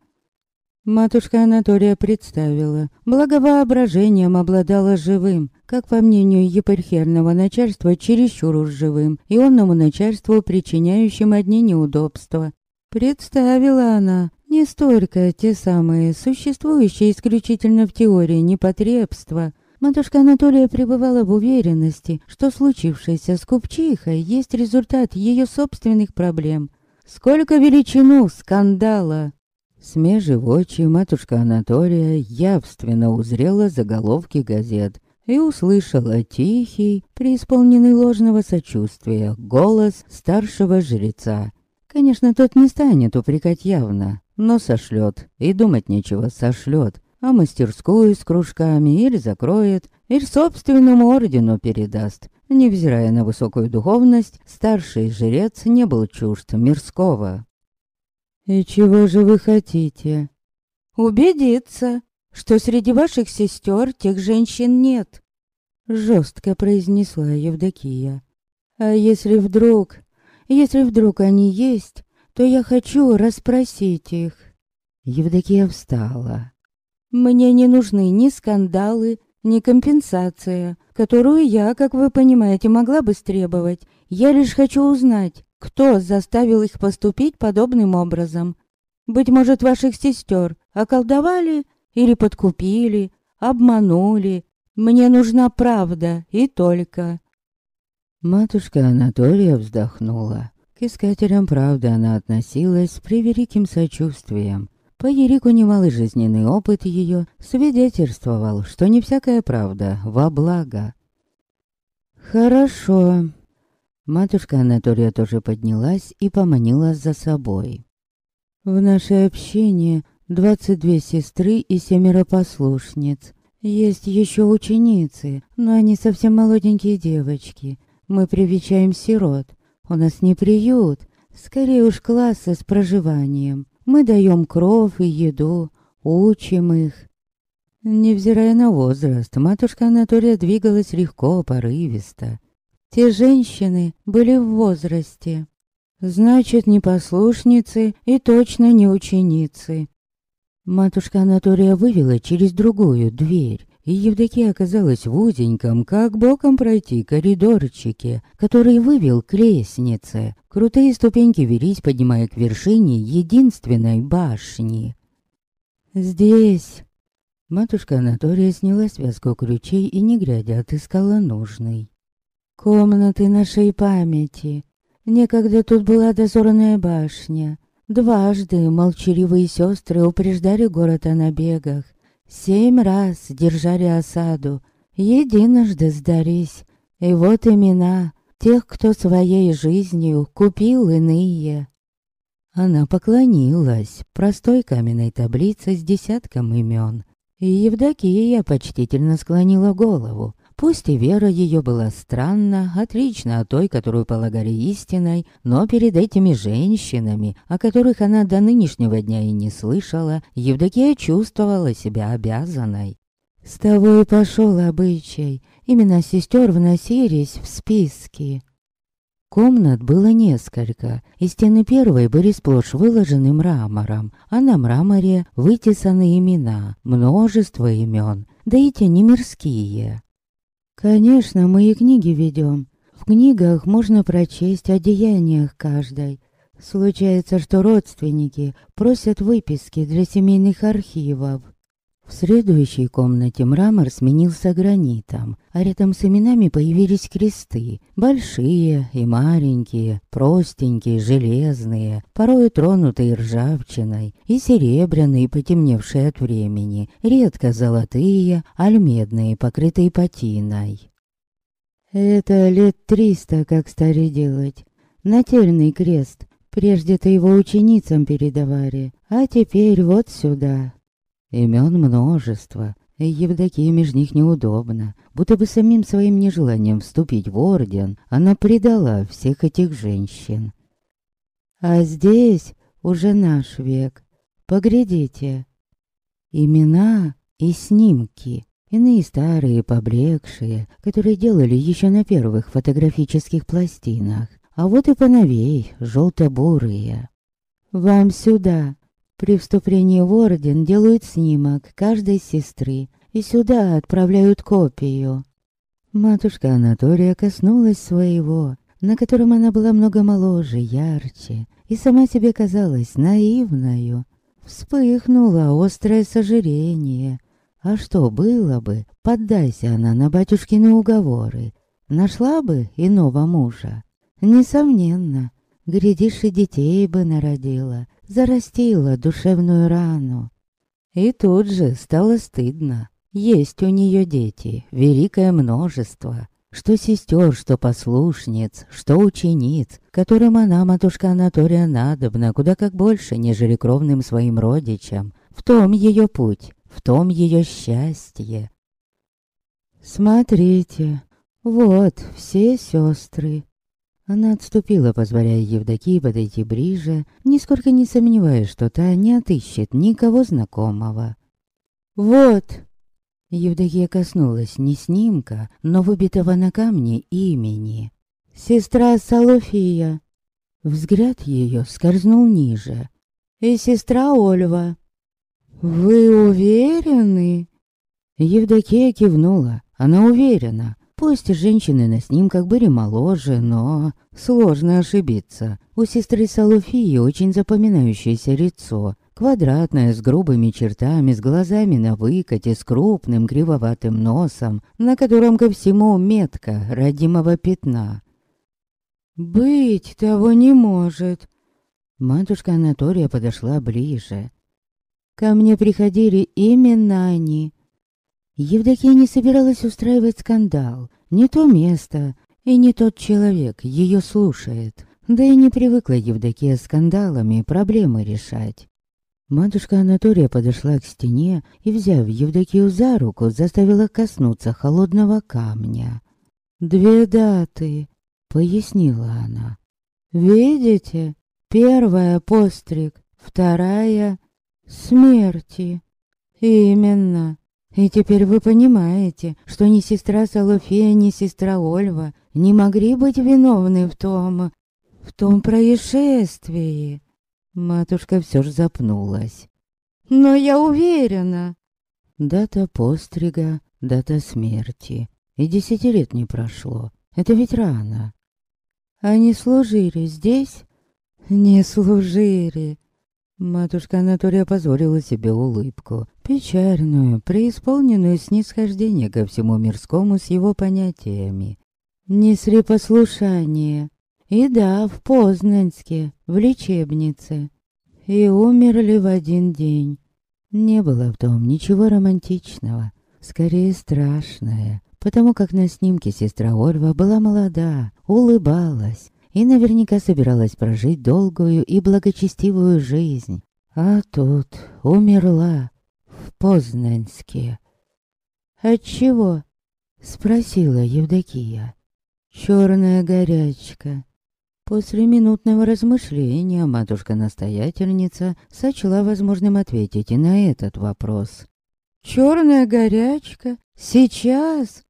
Матушка Анатолия представила, благо воображением обладала живым, как по мнению епархиального начальства, чересчур уж живым, и онному начальству причиняющим одни неудобства. Представила она не столько те самые, существующие исключительно в теории непотребства, Матушка Анатолия пребывала в уверенности, что случившееся с купчихой есть результат ее собственных проблем. Сколько величину скандала! Смежив очи, матушка Анатолия явственно узрела заголовки газет и услышала тихий, преисполненный ложного сочувствия, голос старшего жреца. Конечно, тот не станет упрекать явно, но сошлет, и думать нечего, сошлет а мастерскую с кружками или закроет, или собственному ордену передаст. Невзирая на высокую духовность, старший жрец не был чужд мирского. «И чего же вы хотите?» «Убедиться, что среди ваших сестер тех женщин нет», — жестко произнесла Евдокия. «А если вдруг, если вдруг они есть, то я хочу расспросить их». Евдокия встала. Мне не нужны ни скандалы, ни компенсация, которую я, как вы понимаете, могла бы требовать. Я лишь хочу узнать, кто заставил их поступить подобным образом. Быть может, ваших сестер околдовали или подкупили, обманули. Мне нужна правда и только. Матушка Анатолия вздохнула. К искателям правды она относилась с превеликим сочувствием. По Ерику немалый жизненный опыт ее свидетельствовал, что не всякая правда во благо. «Хорошо». Матушка Анатолия тоже поднялась и поманила за собой. «В наше общение двадцать две сестры и семеро послушниц. Есть еще ученицы, но они совсем молоденькие девочки. Мы привечаем сирот. У нас не приют, скорее уж классы с проживанием. Мы даем кров и еду, учим их. Невзирая на возраст, матушка Анатолия двигалась легко, порывисто. Те женщины были в возрасте. Значит, не послушницы и точно не ученицы. Матушка Анатолия вывела через другую дверь, и Евдокия оказалась в узеньком, как боком пройти, коридорчике, который вывел к лестнице. Крутые ступеньки велись, поднимая к вершине единственной башни. «Здесь...» Матушка Анатолия сняла связку ключей и, не глядя, отыскала нужный. «Комнаты нашей памяти. Некогда тут была дозорная башня. Дважды молчаливые сестры упреждали город о набегах. Семь раз держали осаду, единожды сдались. И вот имена тех, кто своей жизнью купил иные. Она поклонилась простой каменной таблице с десятком имен. И Евдокия почтительно склонила голову. Пусть и вера ее была странна, отлична от той, которую полагали истиной, но перед этими женщинами, о которых она до нынешнего дня и не слышала, Евдокия чувствовала себя обязанной. С того и пошел обычай. Именно сестер вносились в списки. Комнат было несколько, и стены первой были сплошь выложены мрамором, а на мраморе вытесаны имена, множество имен, да и те не мирские. Конечно, мы и книги ведем. В книгах можно прочесть о деяниях каждой. Случается, что родственники просят выписки для семейных архивов. В следующей комнате мрамор сменился гранитом, а рядом с именами появились кресты. Большие и маленькие, простенькие, железные, порой тронутые ржавчиной, и серебряные, потемневшие от времени, редко золотые, аль медные, покрытые патиной. Это лет триста, как стали делать. Нательный крест. Прежде-то его ученицам передавали, а теперь вот сюда, Имен множество, и Евдокии меж них неудобно, будто бы самим своим нежеланием вступить в орден она предала всех этих женщин. А здесь уже наш век. Поглядите. Имена и снимки. Иные старые, поблекшие, которые делали еще на первых фотографических пластинах. А вот и поновей, желто-бурые. «Вам сюда!» При вступлении в орден делают снимок каждой сестры и сюда отправляют копию. Матушка Анатолия коснулась своего, на котором она была много моложе, ярче, и сама себе казалась наивною. Вспыхнуло острое сожаление. А что было бы, поддайся она на батюшкины уговоры, нашла бы иного мужа? Несомненно, глядишь, и детей бы народила, зарастила душевную рану. И тут же стало стыдно. Есть у нее дети, великое множество, что сестер, что послушниц, что учениц, которым она, матушка Анатолия, надобна куда как больше, нежели кровным своим родичам. В том ее путь, в том ее счастье. Смотрите, вот все сестры, она отступила, позволяя Евдокии подойти ближе, нисколько не сомневаясь, что та не отыщет никого знакомого. «Вот!» Евдокия коснулась не снимка, но выбитого на камне имени. «Сестра Салофия!» Взгляд ее скользнул ниже. «И сестра Ольва!» «Вы уверены?» Евдокия кивнула. Она уверена. Пусть женщины на снимках были моложе, но сложно ошибиться. У сестры Салуфии очень запоминающееся лицо. Квадратное, с грубыми чертами, с глазами на выкате, с крупным кривоватым носом, на котором ко всему метка родимого пятна. «Быть того не может!» Матушка Анатолия подошла ближе. «Ко мне приходили именно они, Евдокия не собиралась устраивать скандал. Не то место и не тот человек ее слушает. Да и не привыкла Евдокия скандалами проблемы решать. Матушка Анатолия подошла к стене и, взяв Евдокию за руку, заставила коснуться холодного камня. «Две даты», — пояснила она. «Видите? Первая — постриг, вторая — смерти. Именно. И теперь вы понимаете, что ни сестра Салофея, ни сестра Ольва не могли быть виновны в том... в том происшествии. Матушка все же запнулась. Но я уверена. Дата пострига, дата смерти. И десяти лет не прошло. Это ведь рано. Они служили здесь? Не служили. Матушка Анатолия позволила себе улыбку, печальную, преисполненную снисхождения ко всему мирскому с его понятиями. Несли послушание. И да, в Познанске, в лечебнице. И умерли в один день. Не было в том ничего романтичного, скорее страшное, потому как на снимке сестра Ольва была молода, улыбалась, и наверняка собиралась прожить долгую и благочестивую жизнь. А тут умерла в Познанске. «Отчего?» — спросила Евдокия. «Черная горячка». После минутного размышления матушка-настоятельница сочла возможным ответить и на этот вопрос. Черная горячка? Сейчас?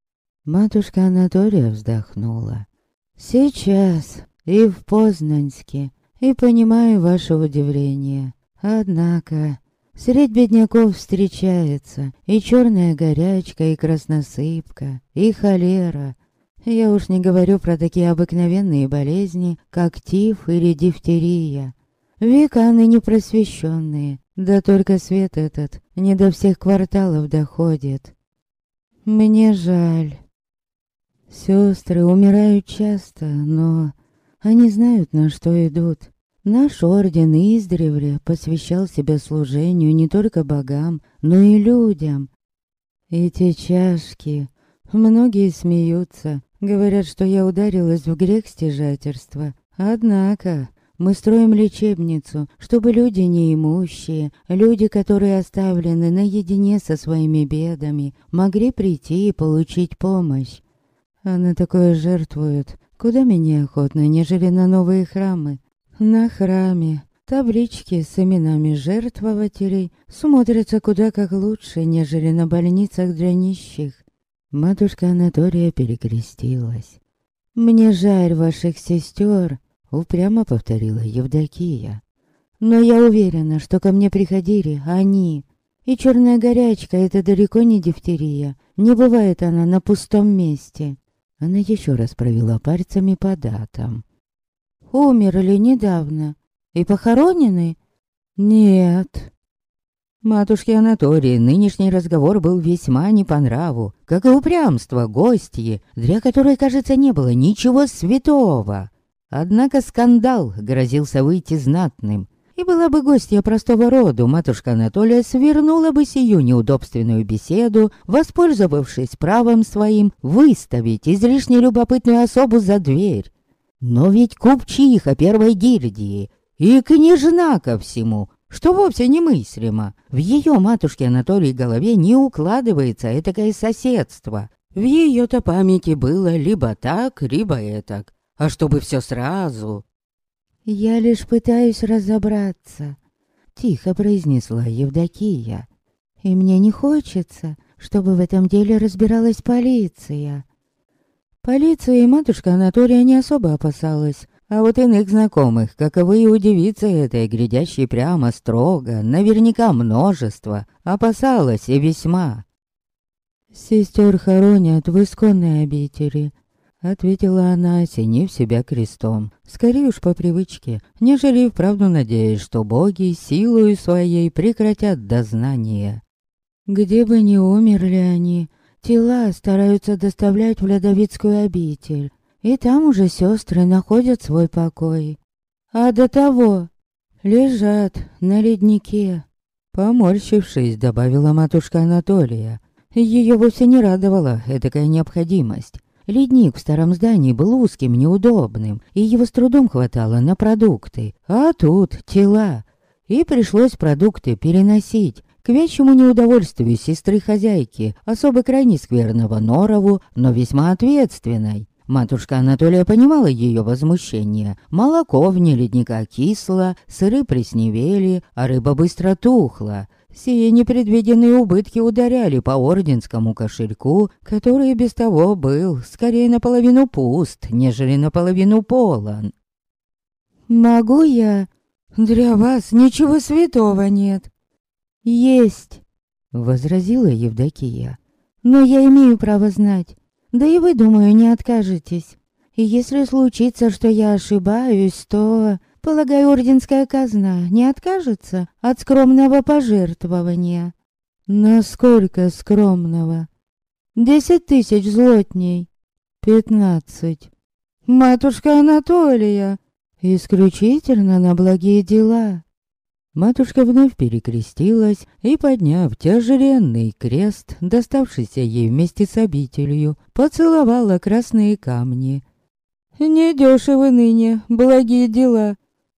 Матушка Анатолия вздохнула. Сейчас. И в Познанске. И понимаю ваше удивление. Однако, средь бедняков встречается и черная горячка, и красносыпка, и холера. Я уж не говорю про такие обыкновенные болезни, как тиф или дифтерия. Века ныне просвещенные, да только свет этот не до всех кварталов доходит. Мне жаль. Сестры умирают часто, но они знают, на что идут. Наш орден издревле посвящал себя служению не только богам, но и людям. Эти чашки... Многие смеются, говорят, что я ударилась в грех стяжательства. Однако мы строим лечебницу, чтобы люди неимущие, люди, которые оставлены наедине со своими бедами, могли прийти и получить помощь. А на такое жертвуют куда менее охотно, нежели на новые храмы. На храме таблички с именами жертвователей смотрятся куда как лучше, нежели на больницах для нищих. Матушка Анатолия перекрестилась. «Мне жаль ваших сестер», — упрямо повторила Евдокия. «Но я уверена, что ко мне приходили они. И черная горячка — это далеко не дифтерия. Не бывает она на пустом месте». Она еще раз провела пальцами по датам. «Умерли недавно. И похоронены?» «Нет». Матушке Анатолии нынешний разговор был весьма не по нраву, как и упрямство гостьи, для которой, кажется, не было ничего святого. Однако скандал грозился выйти знатным, и была бы гостья простого роду, матушка Анатолия свернула бы сию неудобственную беседу, воспользовавшись правом своим выставить излишне любопытную особу за дверь. Но ведь купчиха первой гильдии и княжна ко всему, что вовсе немыслимо. В ее матушке Анатолии голове не укладывается этакое соседство. В ее-то памяти было либо так, либо этак. А чтобы все сразу, «Я лишь пытаюсь разобраться», — тихо произнесла Евдокия. «И мне не хочется, чтобы в этом деле разбиралась полиция». Полиция и матушка Анатолия не особо опасалась, а вот иных знакомых, каковы удивиться этой, глядящей прямо строго, наверняка множество, опасалась и весьма. Сестер хоронят в исконной обители, Ответила она, осенив себя крестом. Скорее уж по привычке, нежели вправду надеясь, что боги силою своей прекратят дознание. Где бы ни умерли они, тела стараются доставлять в Лядовицкую обитель. И там уже сестры находят свой покой. А до того лежат на леднике. Поморщившись, добавила матушка Анатолия. Ее вовсе не радовала этакая необходимость. Ледник в старом здании был узким, неудобным, и его с трудом хватало на продукты. А тут тела. И пришлось продукты переносить. К вещему неудовольствию сестры-хозяйки, особо крайне скверного Норову, но весьма ответственной. Матушка Анатолия понимала ее возмущение. Молоко вне ледника кисло, сыры присневели, а рыба быстро тухла. Сие непредвиденные убытки ударяли по орденскому кошельку, который без того был скорее наполовину пуст, нежели наполовину полон. «Могу я? Для вас ничего святого нет». «Есть», — возразила Евдокия. «Но я имею право знать. Да и вы, думаю, не откажетесь. И если случится, что я ошибаюсь, то Полагаю, орденская казна не откажется от скромного пожертвования. Насколько скромного? Десять тысяч злотней. Пятнадцать. Матушка Анатолия. Исключительно на благие дела. Матушка вновь перекрестилась и, подняв тяжеленный крест, доставшийся ей вместе с обителью, поцеловала красные камни. «Недешевы ныне благие дела»,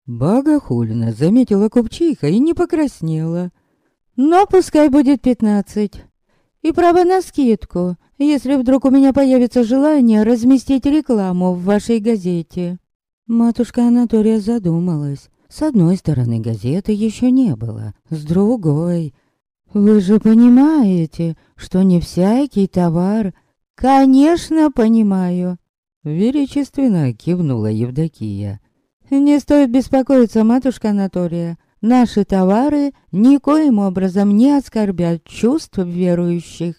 Богохульно заметила купчиха и не покраснела. Но пускай будет пятнадцать. И право на скидку, если вдруг у меня появится желание разместить рекламу в вашей газете. Матушка Анатолия задумалась. С одной стороны газеты еще не было, с другой... Вы же понимаете, что не всякий товар... Конечно, понимаю. Величественно кивнула Евдокия. Не стоит беспокоиться, матушка Анатолия. Наши товары никоим образом не оскорбят чувств верующих.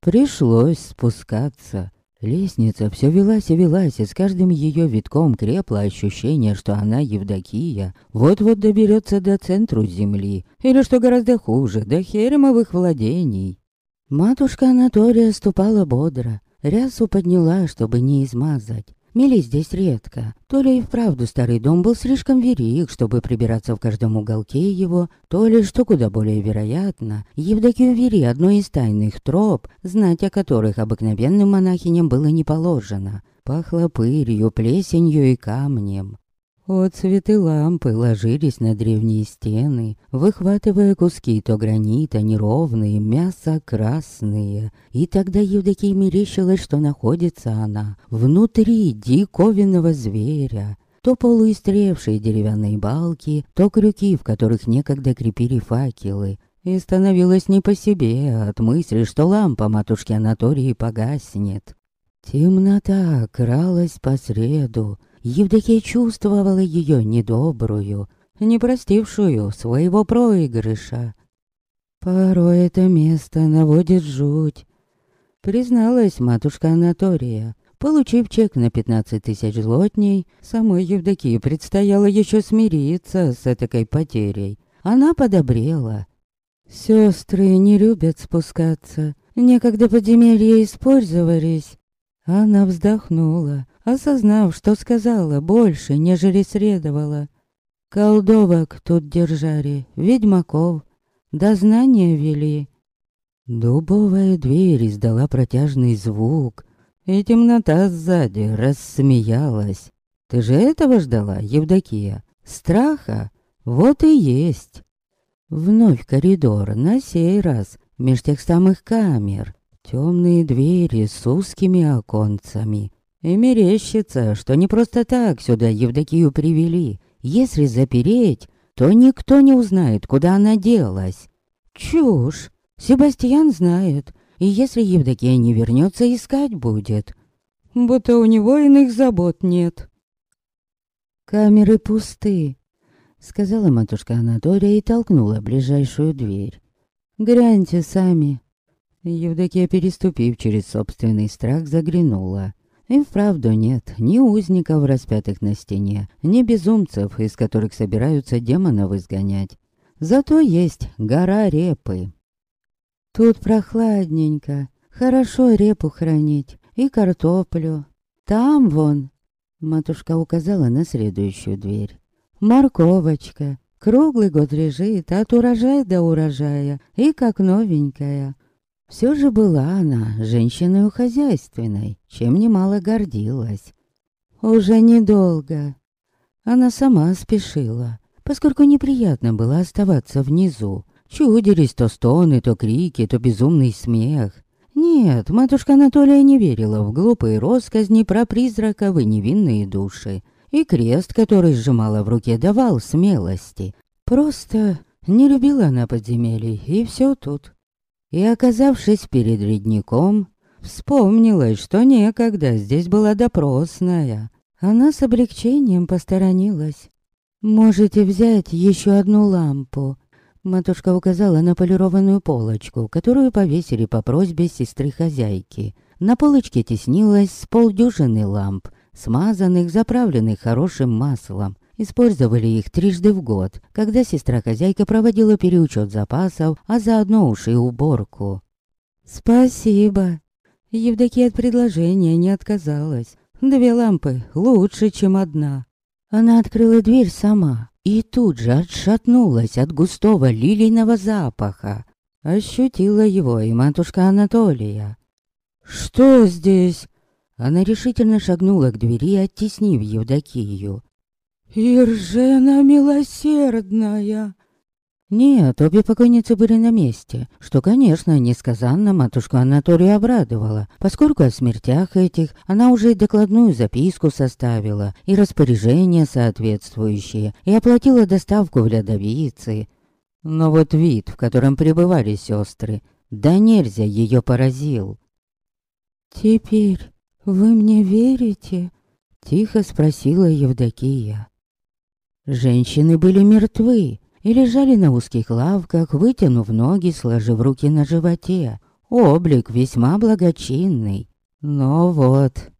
Пришлось спускаться. Лестница все велась и велась, и с каждым ее витком крепло ощущение, что она, Евдокия, вот-вот доберется до центру земли, или, что гораздо хуже, до херемовых владений. Матушка Анатолия ступала бодро, рясу подняла, чтобы не измазать. Мели здесь редко. То ли и вправду старый дом был слишком велик, чтобы прибираться в каждом уголке его, то ли, что куда более вероятно, Евдокию вери одной из тайных троп, знать о которых обыкновенным монахиням было не положено. Пахло пылью, плесенью и камнем. Отцветы лампы ложились на древние стены, выхватывая куски то гранита неровные, мясо красные. И тогда Евдокии мерещилось, что находится она внутри диковинного зверя. То полуистревшие деревянные балки, то крюки, в которых некогда крепили факелы. И становилось не по себе от мысли, что лампа матушки Анатолии погаснет. Темнота кралась по среду, Евдокия чувствовала ее недобрую, не простившую своего проигрыша. Порой это место наводит жуть, призналась матушка Анатолия. Получив чек на пятнадцать тысяч злотней, самой Евдокии предстояло еще смириться с этой потерей. Она подобрела. Сестры не любят спускаться. Некогда подземелья использовались. Она вздохнула осознав, что сказала больше, нежели следовало. Колдовок тут держали, ведьмаков, дознания вели. Дубовая дверь издала протяжный звук, и темнота сзади рассмеялась. Ты же этого ждала, Евдокия? Страха? Вот и есть. Вновь коридор, на сей раз, меж тех самых камер. Темные двери с узкими оконцами, и мерещится, что не просто так сюда Евдокию привели. Если запереть, то никто не узнает, куда она делась. Чушь! Себастьян знает, и если Евдокия не вернется, искать будет. Будто у него иных забот нет. Камеры пусты, сказала матушка Анатолия и толкнула ближайшую дверь. Гляньте сами. Евдокия, переступив через собственный страх, заглянула. И вправду нет ни узников, распятых на стене, ни безумцев, из которых собираются демонов изгонять. Зато есть гора репы. Тут прохладненько, хорошо репу хранить и картоплю. Там вон, матушка указала на следующую дверь. Морковочка, круглый год лежит от урожая до урожая и как новенькая. Все же была она женщиной хозяйственной, чем немало гордилась. Уже недолго. Она сама спешила, поскольку неприятно было оставаться внизу. Чудились то стоны, то крики, то безумный смех. Нет, матушка Анатолия не верила в глупые росказни про призраков и невинные души. И крест, который сжимала в руке, давал смелости. Просто не любила она подземелий, и все тут. И, оказавшись перед ледником, вспомнилось, что некогда здесь была допросная. Она с облегчением посторонилась. «Можете взять еще одну лампу», Матушка указала на полированную полочку, которую повесили по просьбе сестры-хозяйки. На полочке теснилось с полдюжины ламп, смазанных, заправленных хорошим маслом. Использовали их трижды в год, когда сестра-хозяйка проводила переучет запасов, а заодно уж и уборку. «Спасибо!» Евдокия от предложения не отказалась. Две лампы лучше, чем одна. Она открыла дверь сама и тут же отшатнулась от густого лилийного запаха. Ощутила его и матушка Анатолия. «Что здесь?» Она решительно шагнула к двери, оттеснив Евдокию. «Иржена милосердная!» Нет, обе покойницы были на месте, что, конечно, несказанно матушку Анатолию обрадовала, поскольку о смертях этих она уже и докладную записку составила, и распоряжения соответствующие, и оплатила доставку в лядовицы. Но вот вид, в котором пребывали сестры, да нельзя ее поразил. «Теперь вы мне верите?» — тихо спросила Евдокия. Женщины были мертвы и лежали на узких лавках, вытянув ноги, сложив руки на животе. Облик весьма благочинный. Но вот...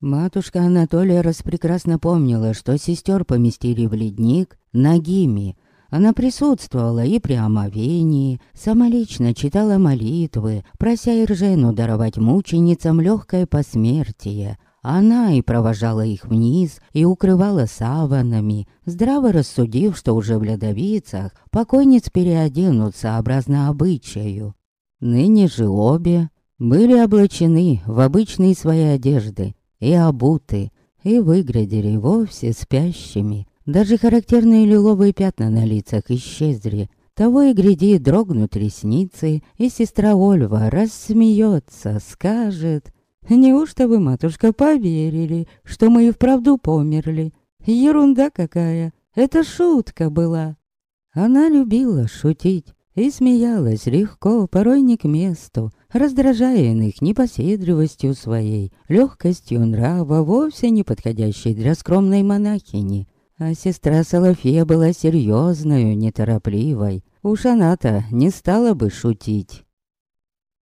Матушка Анатолия распрекрасно помнила, что сестер поместили в ледник нагими, она присутствовала и при омовении, самолично читала молитвы, прося Иржену даровать мученицам легкое посмертие. Она и провожала их вниз, и укрывала саванами, здраво рассудив, что уже в ледовицах покойниц переоденут сообразно обычаю. Ныне же обе были облачены в обычные свои одежды и обуты, и выглядели вовсе спящими, даже характерные лиловые пятна на лицах исчезли. Того и гляди, дрогнут ресницы, и сестра Ольва рассмеется, скажет... «Неужто вы, матушка, поверили, что мы и вправду померли? Ерунда какая! Это шутка была!» Она любила шутить и смеялась легко, порой не к месту, раздражая иных непоседливостью своей, легкостью нрава, вовсе не подходящей для скромной монахини. А сестра Салафия была серьезной, неторопливой. Уж она-то не стала бы шутить.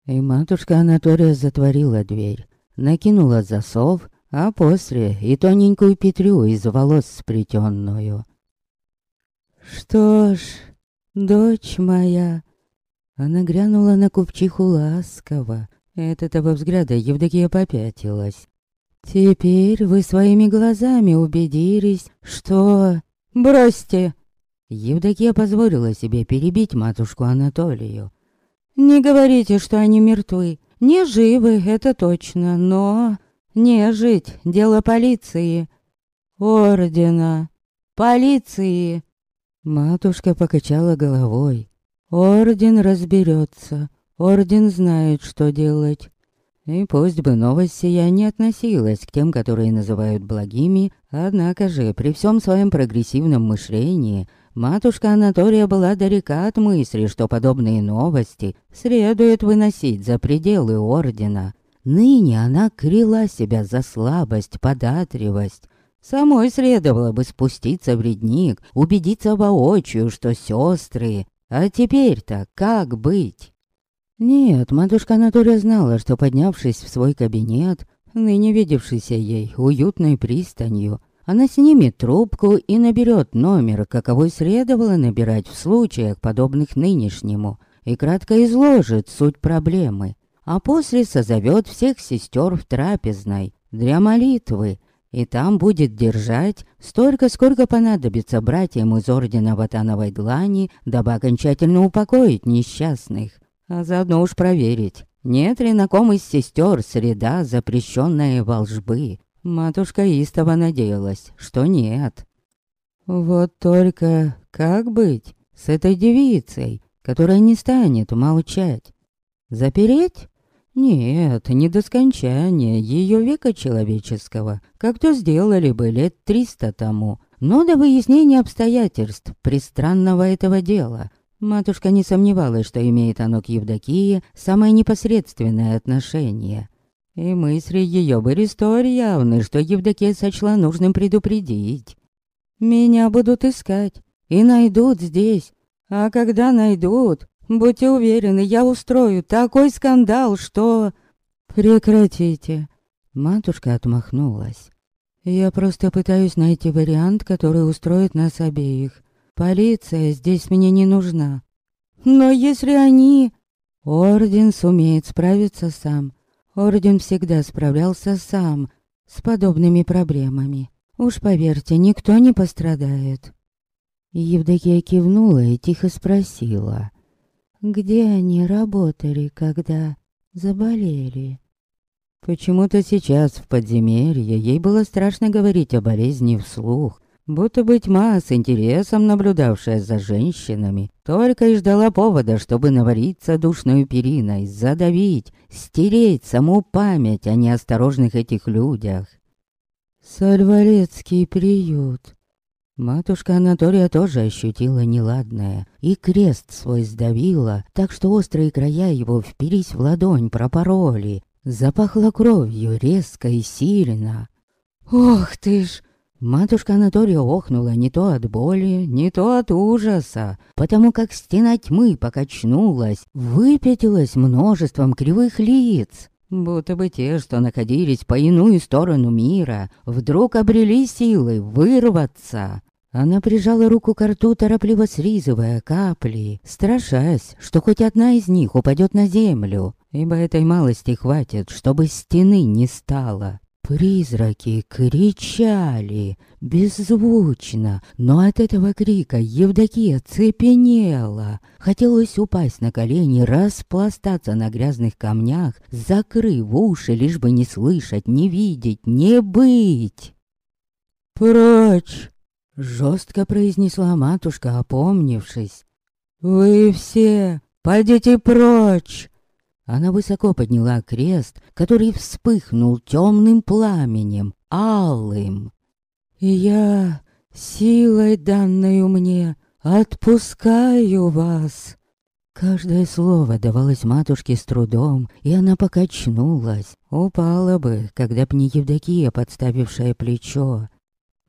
И матушка Анатолия затворила дверь, накинула засов, а после и тоненькую петлю из волос сплетенную. «Что ж, дочь моя...» Она грянула на купчиху ласково. От этого взгляда Евдокия попятилась. «Теперь вы своими глазами убедились, что...» «Бросьте!» Евдокия позволила себе перебить матушку Анатолию. «Не говорите, что они мертвы. Не живы, это точно, но... Не жить — дело полиции. Ордена. Полиции!» Матушка покачала головой. «Орден разберется. Орден знает, что делать. И пусть бы новость сия не относилась к тем, которые называют благими, однако же при всем своем прогрессивном мышлении матушка Анатолия была далека от мысли, что подобные новости следует выносить за пределы ордена. Ныне она крила себя за слабость, податливость. Самой следовало бы спуститься в ледник, убедиться воочию, что сестры. А теперь-то как быть? Нет, матушка Анатолия знала, что поднявшись в свой кабинет, ныне видевшийся ей уютной пристанью, она снимет трубку и наберет номер, каковой следовало набирать в случаях, подобных нынешнему, и кратко изложит суть проблемы, а после созовет всех сестер в трапезной для молитвы, и там будет держать столько, сколько понадобится братьям из Ордена Ватановой Длани, дабы окончательно упокоить несчастных а заодно уж проверить, нет ли на ком из сестер среда запрещенной волжбы. Матушка Истова надеялась, что нет. Вот только как быть с этой девицей, которая не станет молчать? Запереть? Нет, не до скончания ее века человеческого, как то сделали бы лет триста тому, но до выяснения обстоятельств пристранного этого дела, Матушка не сомневалась, что имеет оно к Евдокии самое непосредственное отношение. И мысли ее были столь явны, что Евдокия сочла нужным предупредить. «Меня будут искать и найдут здесь. А когда найдут, будьте уверены, я устрою такой скандал, что...» «Прекратите!» Матушка отмахнулась. «Я просто пытаюсь найти вариант, который устроит нас обеих. Полиция здесь мне не нужна. Но если они... Орден сумеет справиться сам. Орден всегда справлялся сам с подобными проблемами. Уж поверьте, никто не пострадает. Евдокия кивнула и тихо спросила. Где они работали, когда заболели? Почему-то сейчас в подземелье ей было страшно говорить о болезни вслух, Будто бы тьма с интересом наблюдавшая за женщинами, только и ждала повода, чтобы навариться душной периной, задавить, стереть саму память о неосторожных этих людях. «Сальварецкий приют», Матушка Анатолия тоже ощутила неладное, и крест свой сдавила, так что острые края его впились в ладонь, пропороли. Запахло кровью резко и сильно. «Ох ты ж!» Матушка Анатолия охнула не то от боли, не то от ужаса, потому как стена тьмы покачнулась, выпятилась множеством кривых лиц. Будто бы те, что находились по иную сторону мира, вдруг обрели силы вырваться. Она прижала руку к рту, торопливо срезывая капли, страшась, что хоть одна из них упадет на землю, ибо этой малости хватит, чтобы стены не стало. Призраки кричали, беззвучно, но от этого крика Евдокия цепенела. Хотелось упасть на колени, распластаться на грязных камнях, закрыв уши, лишь бы не слышать, не видеть, не быть. «Прочь!» — жестко произнесла матушка, опомнившись. «Вы все, пойдите прочь!» Она высоко подняла крест, который вспыхнул темным пламенем, алым. «Я, силой данную мне, отпускаю вас!» Каждое слово давалось матушке с трудом, и она покачнулась. Упала бы, когда б не Евдокия, подставившая плечо.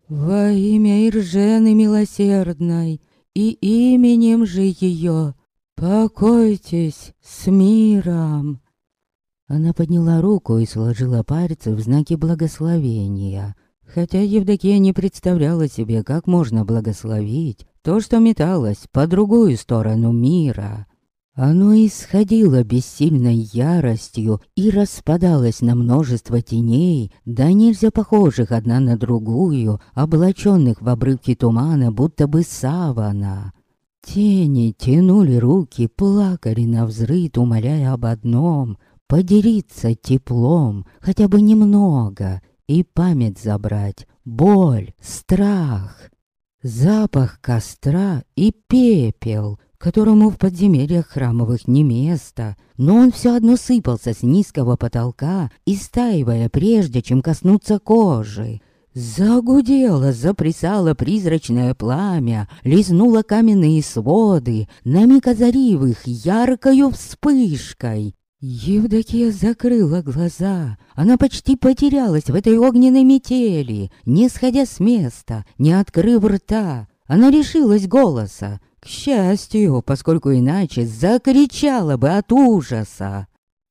«Во имя Иржены милосердной и именем же ее «Покойтесь с миром!» Она подняла руку и сложила пальцы в знаке благословения. Хотя Евдокия не представляла себе, как можно благословить то, что металось по другую сторону мира. Оно исходило бессильной яростью и распадалось на множество теней, да нельзя похожих одна на другую, облаченных в обрывки тумана, будто бы савана. Тени тянули руки, плакали на взрыд, умоляя об одном — поделиться теплом, хотя бы немного, и память забрать, боль, страх, запах костра и пепел, которому в подземельях храмовых не место, но он все одно сыпался с низкого потолка, истаивая прежде, чем коснуться кожи. Загудело, запрясало призрачное пламя, лизнуло каменные своды, на миг озарив их яркою вспышкой. Евдокия закрыла глаза. Она почти потерялась в этой огненной метели, не сходя с места, не открыв рта. Она решилась голоса. К счастью, поскольку иначе закричала бы от ужаса.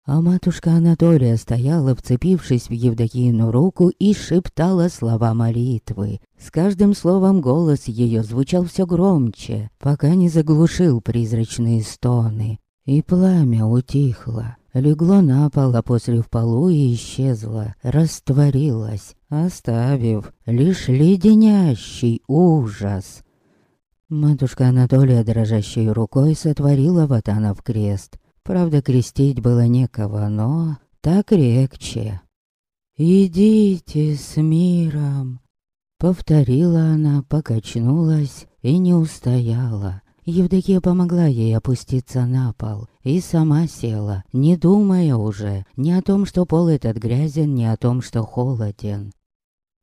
А матушка Анатолия стояла, вцепившись в Евдокину руку и шептала слова молитвы. С каждым словом голос ее звучал все громче, пока не заглушил призрачные стоны. И пламя утихло, легло на пол, а после в полу и исчезло, растворилось, оставив лишь леденящий ужас. Матушка Анатолия дрожащей рукой сотворила в крест — Правда, крестить было некого, но так легче. «Идите с миром!» Повторила она, покачнулась и не устояла. Евдокия помогла ей опуститься на пол и сама села, не думая уже ни о том, что пол этот грязен, ни о том, что холоден.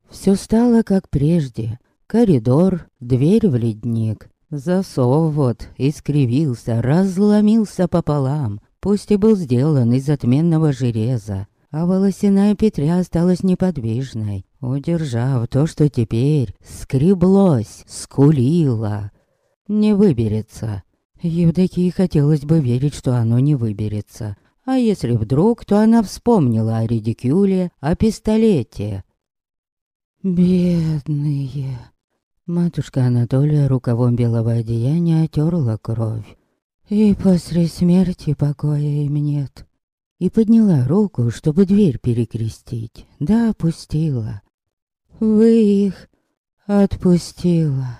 Все стало как прежде. Коридор, дверь в ледник, Засов вот искривился, разломился пополам, пусть и был сделан из отменного железа, а волосяная петля осталась неподвижной, удержав то, что теперь скреблось, скулило. Не выберется. Евдокии хотелось бы верить, что оно не выберется. А если вдруг, то она вспомнила о редикюле, о пистолете. «Бедные!» Матушка Анатолия рукавом белого одеяния отерла кровь. И после смерти покоя им нет. И подняла руку, чтобы дверь перекрестить. Да, опустила. Вы их отпустила.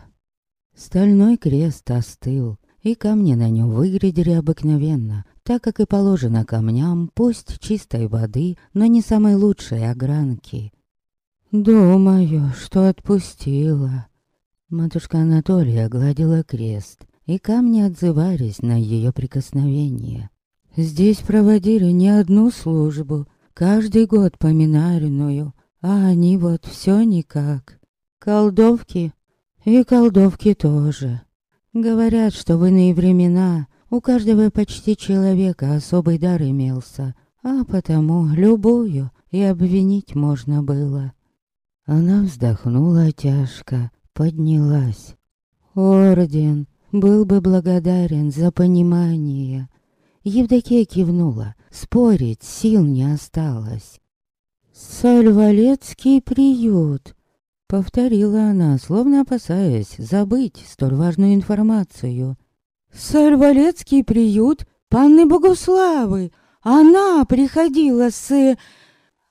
Стальной крест остыл, и камни на нем выглядели обыкновенно, так как и положено камням, пусть чистой воды, но не самой лучшей огранки. Думаю, что отпустила. Матушка Анатолия гладила крест, и камни отзывались на ее прикосновение. Здесь проводили не одну службу, каждый год поминальную, а они вот все никак. Колдовки? И колдовки тоже. Говорят, что в иные времена у каждого почти человека особый дар имелся, а потому любую и обвинить можно было. Она вздохнула тяжко, поднялась. Орден был бы благодарен за понимание. Евдокия кивнула, спорить сил не осталось. «Сальвалетский приют», — повторила она, словно опасаясь забыть столь важную информацию. «Сальвалетский приют панны Богуславы! Она приходила с...»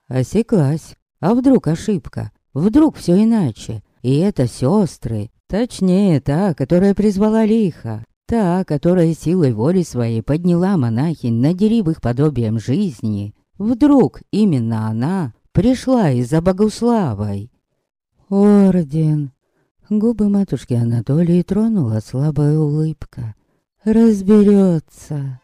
Осеклась. А вдруг ошибка? Вдруг все иначе? И это сестры, точнее, та, которая призвала лиха. Та, которая силой воли своей подняла монахинь, наделив их подобием жизни. Вдруг именно она пришла из-за Богуславой. Орден. Губы матушки Анатолии тронула слабая улыбка. Разберется.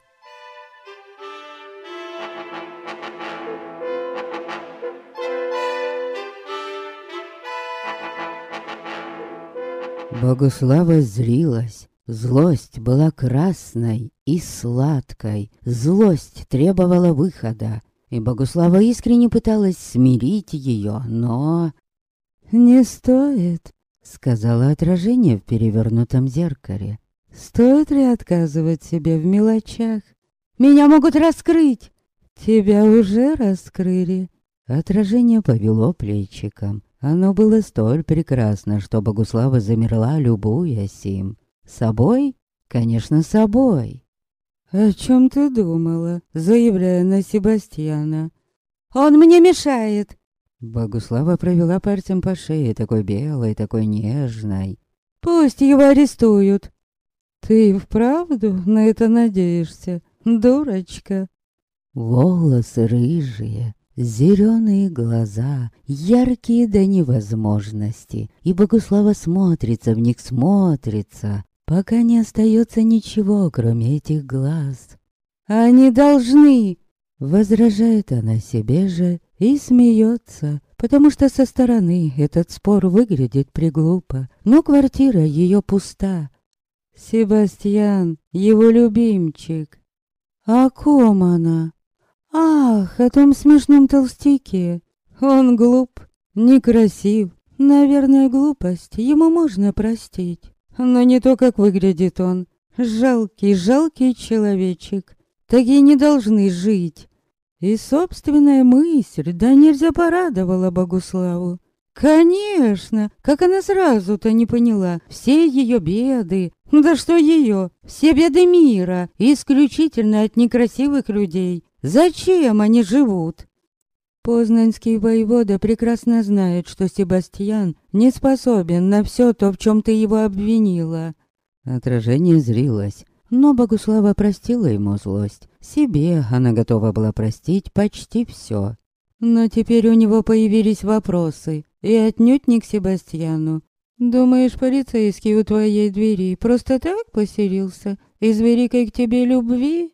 Богуслава зрилась, Злость была красной и сладкой. Злость требовала выхода. И Богуслава искренне пыталась смирить ее, но... «Не стоит», — сказала отражение в перевернутом зеркале. «Стоит ли отказывать себе в мелочах? Меня могут раскрыть!» «Тебя уже раскрыли!» Отражение повело плечиком. Оно было столь прекрасно, что Богуслава замерла, любуясь им. Собой? Конечно, собой. «О чем ты думала, заявляя на Себастьяна?» «Он мне мешает!» Богуслава провела пальцем по шее, такой белой, такой нежной. «Пусть его арестуют!» «Ты вправду на это надеешься, дурочка?» Волосы рыжие, зеленые глаза, яркие до невозможности, и Богуслава смотрится в них, смотрится, пока не остается ничего, кроме этих глаз. «Они должны!» Возражает она себе же и смеется, потому что со стороны этот спор выглядит приглупо, но квартира ее пуста. Себастьян, его любимчик. О ком она? Ах, о том смешном толстяке. Он глуп, некрасив. Наверное, глупость ему можно простить. Но не то, как выглядит он. Жалкий, жалкий человечек. Такие не должны жить. И собственная мысль, да нельзя порадовала Богуславу. Конечно, как она сразу-то не поняла, все ее беды, да что ее, все беды мира, исключительно от некрасивых людей. Зачем они живут? Познанский воевода прекрасно знает, что Себастьян не способен на все то, в чем ты его обвинила. Отражение зрилось, но Богуслава простила ему злость. Себе она готова была простить почти все. Но теперь у него появились вопросы, и отнюдь не к Себастьяну. «Думаешь, полицейский у твоей двери просто так поселился? Из великой к тебе любви?»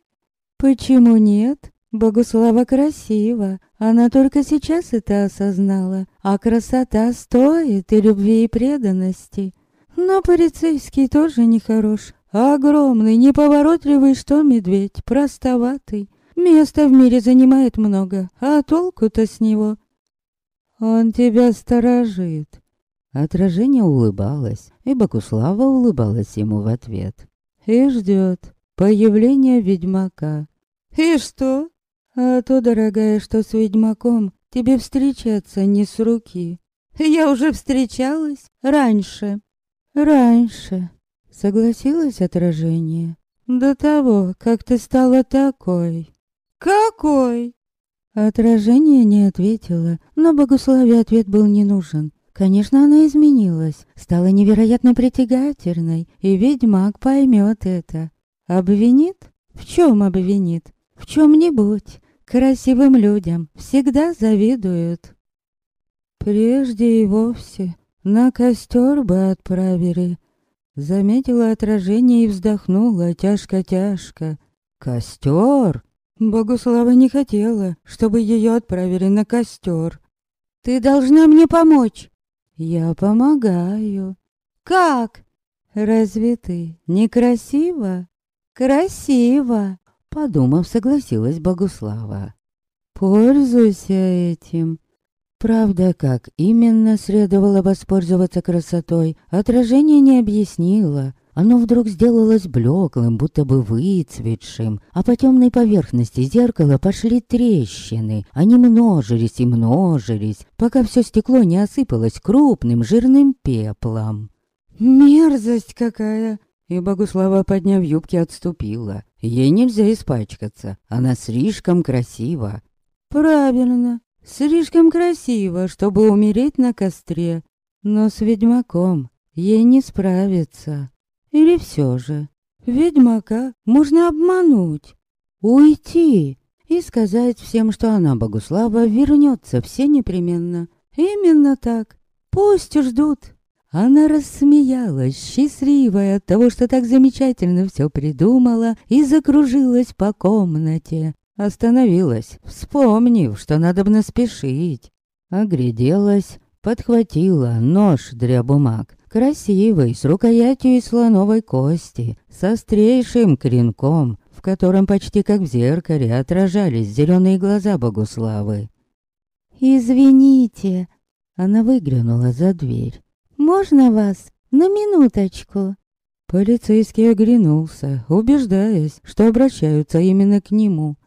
«Почему нет?» Богуслава красива, она только сейчас это осознала, а красота стоит и любви, и преданности. Но полицейский тоже нехорош. Огромный, неповоротливый, что медведь, простоватый. Места в мире занимает много, а толку-то с него? Он тебя сторожит. Отражение улыбалось, и Богуслава улыбалась ему в ответ. И ждет появления ведьмака. «И что?» А то, дорогая, что с ведьмаком тебе встречаться не с руки. Я уже встречалась раньше. Раньше. Согласилась отражение. До того, как ты стала такой. Какой? Отражение не ответила, но Богуславе ответ был не нужен. Конечно, она изменилась, стала невероятно притягательной, и ведьмак поймет это. Обвинит? В чем обвинит? В чем-нибудь. Красивым людям всегда завидуют. Прежде и вовсе на костер бы отправили. Заметила отражение и вздохнула тяжко-тяжко. Костер? Богуслава не хотела, чтобы ее отправили на костер. Ты должна мне помочь. Я помогаю. Как? Разве ты некрасиво? Красиво, подумав, согласилась Богуслава. Пользуйся этим. Правда, как именно следовало воспользоваться красотой, отражение не объяснило. Оно вдруг сделалось блеклым, будто бы выцветшим, а по темной поверхности зеркала пошли трещины. Они множились и множились, пока все стекло не осыпалось крупным жирным пеплом. «Мерзость какая!» И Богуслава, подняв юбки, отступила. Ей нельзя испачкаться, она слишком красива. «Правильно, слишком красиво, чтобы умереть на костре. Но с ведьмаком ей не справиться». Или все же, ведьмака можно обмануть, уйти и сказать всем, что она, Богуслава, вернется все непременно. Именно так. Пусть ждут. Она рассмеялась, счастливая от того, что так замечательно все придумала, и закружилась по комнате. Остановилась, вспомнив, что надо бы спешить. Огляделась, подхватила нож для бумаг красивый, с рукоятью из слоновой кости, со острейшим клинком, в котором почти как в зеркале отражались зеленые глаза Богуславы. «Извините», — она выглянула за дверь. «Можно вас на минуточку?» Полицейский оглянулся, убеждаясь, что обращаются именно к нему.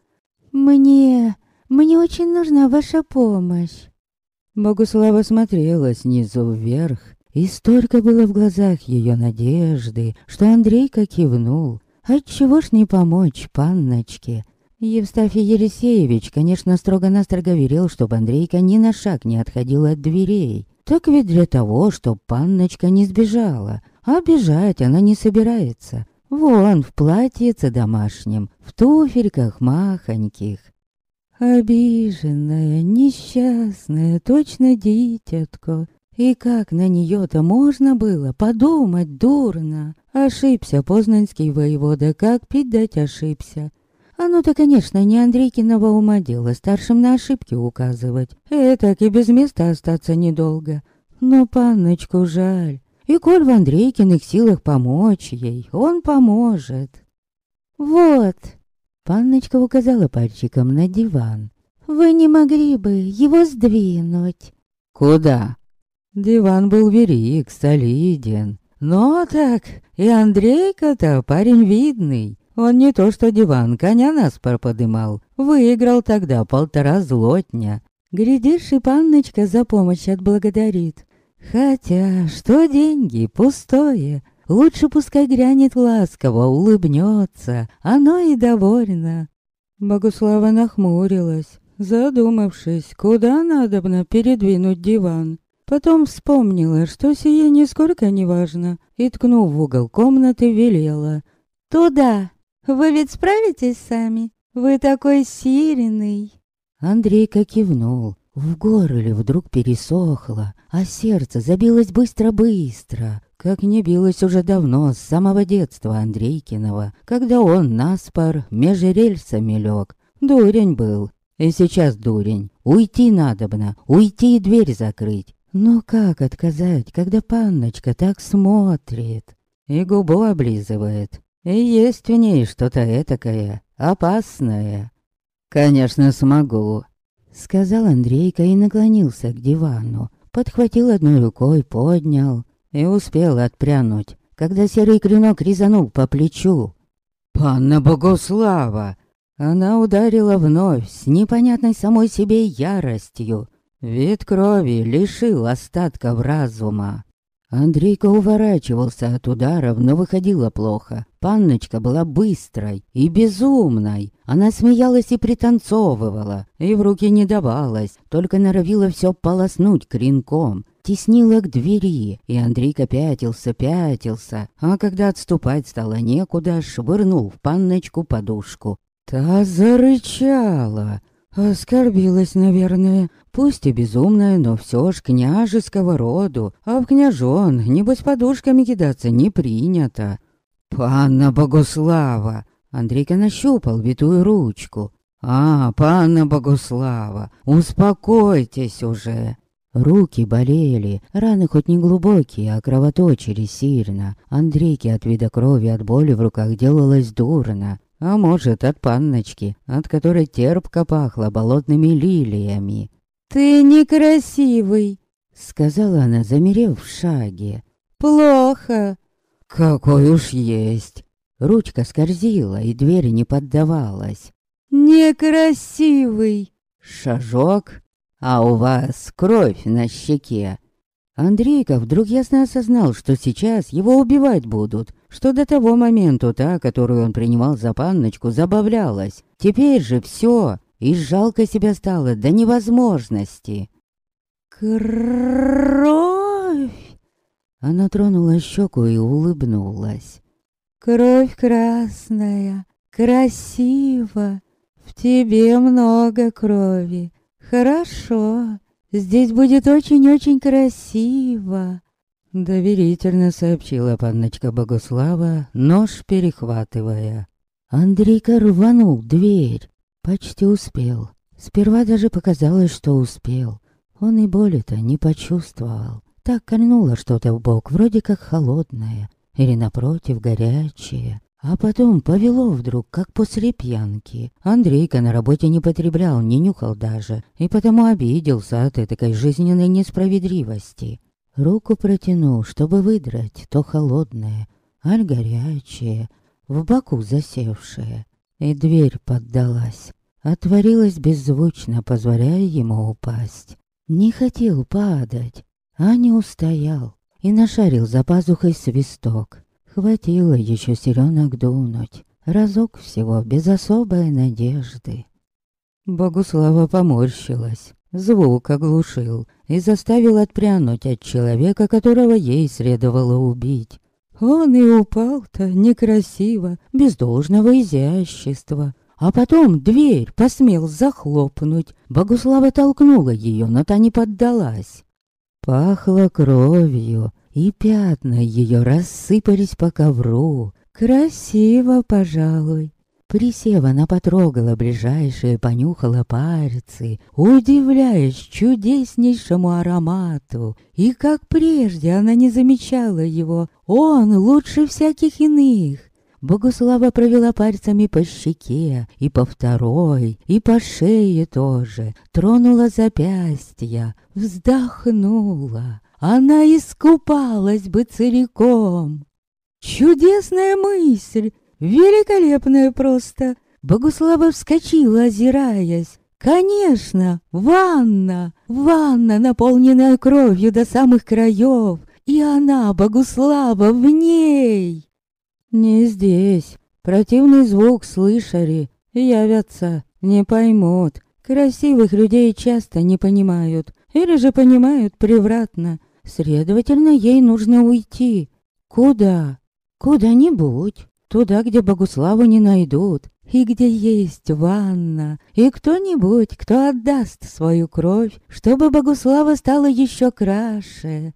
«Мне... мне очень нужна ваша помощь». Богуслава смотрела снизу вверх и столько было в глазах ее надежды, что Андрейка кивнул. Отчего ж не помочь панночке? Евстафий Елисеевич, конечно, строго-настрого верил, чтобы Андрейка ни на шаг не отходила от дверей. Так ведь для того, чтоб панночка не сбежала. А бежать она не собирается. Вон, в платьице домашнем, в туфельках махоньких. Обиженная, несчастная, точно дитятко, и как на нее-то можно было подумать дурно? Ошибся познанский воевода, как пить дать ошибся. Оно-то, конечно, не Андрейкиного ума дело старшим на ошибки указывать. Этак и без места остаться недолго. Но панночку жаль. И коль в Андрейкиных силах помочь ей, он поможет. Вот. Панночка указала пальчиком на диван. Вы не могли бы его сдвинуть? Куда? Диван был велик, солиден. Но так, и Андрейка-то парень видный. Он не то что диван, коня наспор подымал. Выиграл тогда полтора злотня. Глядишь, и панночка за помощь отблагодарит. Хотя, что деньги, пустое. Лучше пускай грянет ласково, улыбнется. Оно и довольно. Богуслава нахмурилась, задумавшись, куда надобно передвинуть диван. Потом вспомнила, что сие нисколько не важно, и, ткнув в угол комнаты, велела. «Туда! Вы ведь справитесь сами? Вы такой сильный!» Андрейка кивнул. В горле вдруг пересохло, а сердце забилось быстро-быстро, как не билось уже давно, с самого детства Андрейкиного, когда он наспор между рельсами лег. Дурень был, и сейчас дурень. Уйти надобно, уйти и дверь закрыть. Но как отказать, когда панночка так смотрит и губу облизывает? И есть в ней что-то этакое, опасное. «Конечно, смогу», — сказал Андрейка и наклонился к дивану. Подхватил одной рукой, поднял и успел отпрянуть, когда серый клинок резанул по плечу. «Панна Богослава!» Она ударила вновь с непонятной самой себе яростью, Вид крови лишил остатков разума. Андрейка уворачивался от ударов, но выходило плохо. Панночка была быстрой и безумной. Она смеялась и пританцовывала, и в руки не давалась, только норовила все полоснуть клинком. Теснила к двери, и Андрейка пятился, пятился, а когда отступать стало некуда, швырнул в панночку подушку. Та зарычала, Оскорбилась, наверное. Пусть и безумная, но все ж княжеского роду. А в княжон, небось, подушками кидаться не принято. «Панна Богуслава!» Андрейка нащупал витую ручку. «А, панна Богуслава, успокойтесь уже!» Руки болели, раны хоть не глубокие, а кровоточили сильно. Андрейке от вида крови от боли в руках делалось дурно. А может, от панночки, от которой терпко пахло болотными лилиями. «Ты некрасивый», — сказала она, замерев в шаге. «Плохо». «Какой уж есть». Ручка скользила, и дверь не поддавалась. «Некрасивый». Шажок, а у вас кровь на щеке. Андрейка вдруг ясно осознал, что сейчас его убивать будут, что до того момента та, которую он принимал за панночку, забавлялась. Теперь же все, и жалко себя стало до невозможности. «Кровь!» Она тронула щеку и улыбнулась. «Кровь красная, красиво, в тебе много крови, хорошо, здесь будет очень-очень красиво». Доверительно сообщила панночка Богослава, нож перехватывая. Андрейка рванул дверь. Почти успел. Сперва даже показалось, что успел. Он и боли-то не почувствовал. Так кольнуло что-то в бок, вроде как холодное, или напротив горячее. А потом повело вдруг, как после пьянки. Андрейка на работе не потреблял, не нюхал даже, и потому обиделся от этой жизненной несправедливости. Руку протянул, чтобы выдрать то холодное, аль горячее, в боку засевшее и дверь поддалась. Отворилась беззвучно, позволяя ему упасть. Не хотел падать, а не устоял и нашарил за пазухой свисток. Хватило еще сиренок дунуть, разок всего, без особой надежды. Богуслава поморщилась, звук оглушил и заставил отпрянуть от человека, которого ей следовало убить. Он и упал-то некрасиво, без должного изящества. А потом дверь посмел захлопнуть. Богуслава толкнула ее, но та не поддалась. Пахло кровью, и пятна ее рассыпались по ковру. Красиво, пожалуй. Присев, она потрогала ближайшие, понюхала пальцы, удивляясь чудеснейшему аромату. И как прежде она не замечала его, он лучше всяких иных. Богуслава провела пальцами по щеке, и по второй, и по шее тоже, тронула запястья, вздохнула. Она искупалась бы целиком. Чудесная мысль! Великолепная просто. Богуслава вскочила, озираясь. Конечно, ванна, ванна, наполненная кровью до самых краев, и она, Богуслава, в ней. Не здесь. Противный звук слышали, явятся, не поймут. Красивых людей часто не понимают, или же понимают превратно. Следовательно, ей нужно уйти. Куда? Куда-нибудь. Туда, где Богуславу не найдут, и где есть ванна, и кто-нибудь, кто отдаст свою кровь, чтобы Богуслава стала еще краше.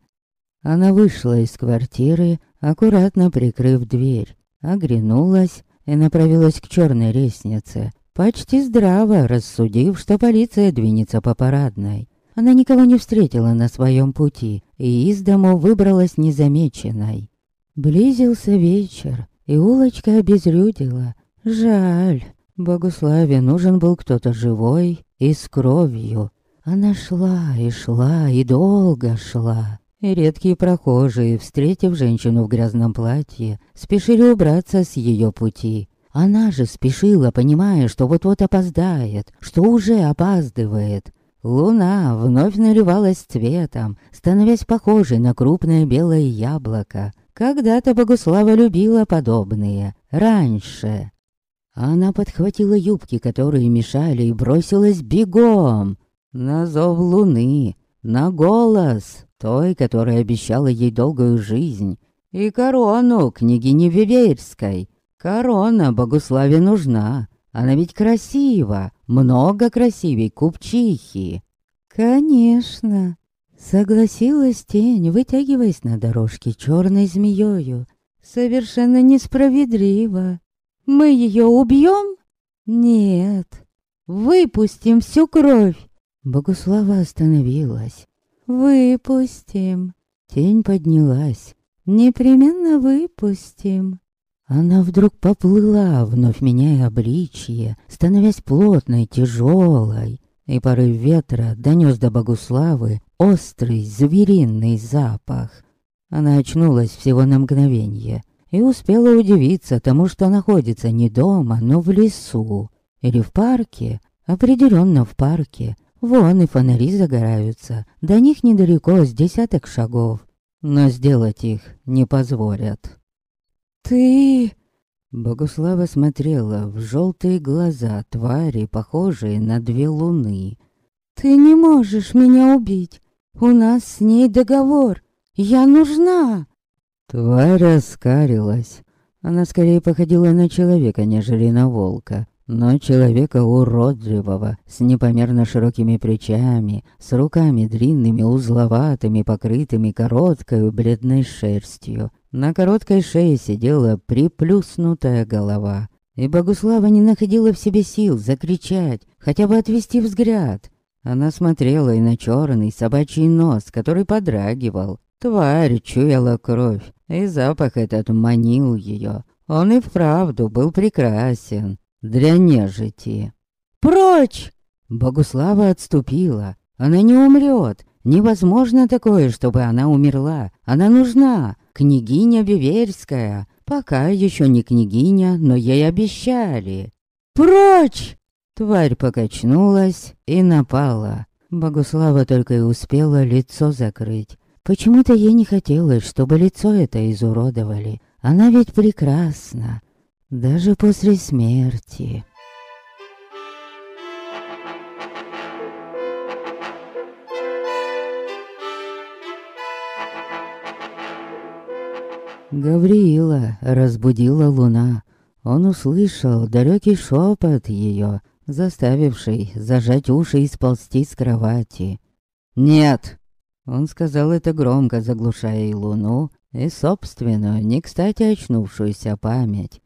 Она вышла из квартиры, аккуратно прикрыв дверь, оглянулась и направилась к черной лестнице, почти здраво рассудив, что полиция двинется по парадной. Она никого не встретила на своем пути и из дому выбралась незамеченной. Близился вечер, и улочка обезлюдила. Жаль, Богуславе нужен был кто-то живой и с кровью. Она шла и шла, и долго шла. И редкие прохожие, встретив женщину в грязном платье, спешили убраться с ее пути. Она же спешила, понимая, что вот-вот опоздает, что уже опаздывает. Луна вновь наливалась цветом, становясь похожей на крупное белое яблоко. Когда-то Богуслава любила подобные. Раньше. Она подхватила юбки, которые мешали, и бросилась бегом. На зов луны, на голос той, которая обещала ей долгую жизнь, и корону княгини Виверской. Корона Богуславе нужна. Она ведь красива, много красивей купчихи. Конечно, Согласилась тень, вытягиваясь на дорожке черной змеёю. Совершенно несправедливо. Мы ее убьем? Нет. Выпустим всю кровь. Богуслава остановилась. «Выпустим». Тень поднялась. «Непременно выпустим». Она вдруг поплыла, вновь меняя обличье, становясь плотной, тяжелой, и порыв ветра донес до Богуславы острый звериный запах. Она очнулась всего на мгновение и успела удивиться тому, что находится не дома, но в лесу или в парке, определенно в парке. Вон и фонари загораются, до них недалеко, с десяток шагов, но сделать их не позволят. «Ты...» Богуслава смотрела в желтые глаза твари, похожие на две луны. «Ты не можешь меня убить. У нас с ней договор. Я нужна!» Тварь раскарилась. Она скорее походила на человека, нежели на волка. Но человека уродливого, с непомерно широкими плечами, с руками длинными, узловатыми, покрытыми короткой бледной шерстью, на короткой шее сидела приплюснутая голова. И Богуслава не находила в себе сил закричать, хотя бы отвести взгляд. Она смотрела и на черный собачий нос, который подрагивал. Тварь чуяла кровь, и запах этот манил ее. Он и вправду был прекрасен для нежити. «Прочь!» Богуслава отступила. Она не умрет. Невозможно такое, чтобы она умерла. Она нужна княгиня Биверская. Пока еще не княгиня, но ей обещали. «Прочь!» Тварь покачнулась и напала. Богуслава только и успела лицо закрыть. Почему-то ей не хотелось, чтобы лицо это изуродовали. Она ведь прекрасна, даже после смерти. Гавриила разбудила луна. Он услышал далекий шепот ее, заставивший зажать уши и сползти с кровати. «Нет!» Он сказал это громко, заглушая и луну, и собственную, не кстати очнувшуюся память.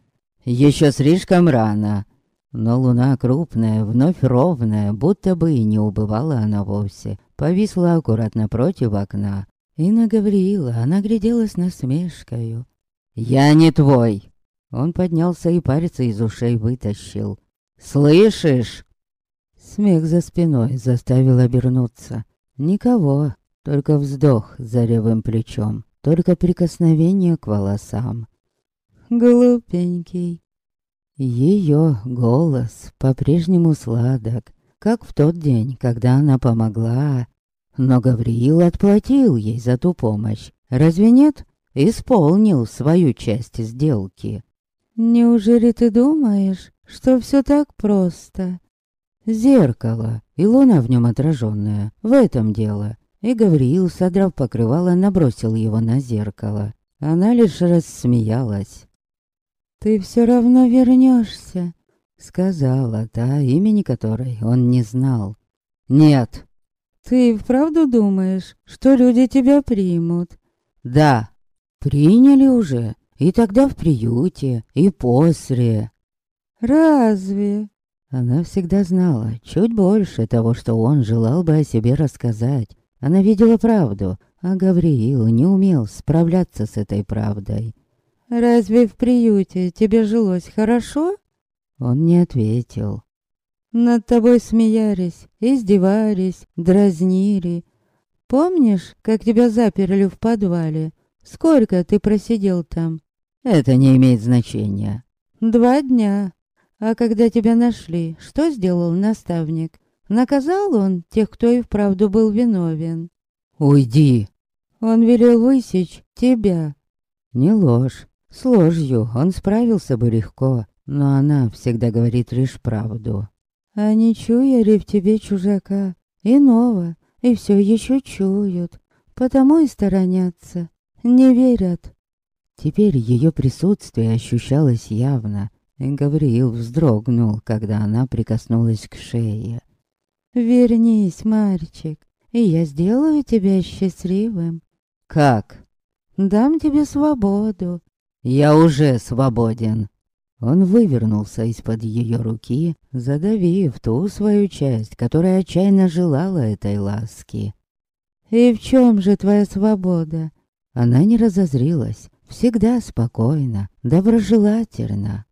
«Еще слишком рано!» Но луна крупная, вновь ровная, будто бы и не убывала она вовсе, повисла аккуратно против окна, и на Гавриила она гляделась насмешкою. «Я не твой!» Он поднялся и пальцы из ушей вытащил. «Слышишь?» Смех за спиной заставил обернуться. Никого, только вздох за левым плечом, только прикосновение к волосам. Глупенький. Ее голос по-прежнему сладок, как в тот день, когда она помогла но Гавриил отплатил ей за ту помощь. Разве нет? Исполнил свою часть сделки. Неужели ты думаешь, что все так просто? Зеркало, и луна в нем отраженная. В этом дело. И Гавриил, содрав покрывало, набросил его на зеркало. Она лишь рассмеялась. «Ты все равно вернешься», — сказала та, имени которой он не знал. «Нет», «Ты вправду думаешь, что люди тебя примут?» «Да, приняли уже, и тогда в приюте, и после». «Разве?» Она всегда знала чуть больше того, что он желал бы о себе рассказать. Она видела правду, а Гавриил не умел справляться с этой правдой. «Разве в приюте тебе жилось хорошо?» Он не ответил. Над тобой смеялись, издевались, дразнили. Помнишь, как тебя заперли в подвале? Сколько ты просидел там? Это не имеет значения. Два дня. А когда тебя нашли, что сделал наставник? Наказал он тех, кто и вправду был виновен? Уйди. Он велел высечь тебя. Не ложь. С ложью он справился бы легко, но она всегда говорит лишь правду. А не чуяли в тебе чужака, иного, и все еще чуют, потому и сторонятся, не верят. Теперь ее присутствие ощущалось явно, Гавриил вздрогнул, когда она прикоснулась к шее. «Вернись, мальчик, и я сделаю тебя счастливым». «Как?» «Дам тебе свободу». «Я уже свободен». Он вывернулся из-под ее руки, задавив ту свою часть, которая отчаянно желала этой ласки. «И в чем же твоя свобода?» Она не разозрилась, всегда спокойна, доброжелательна.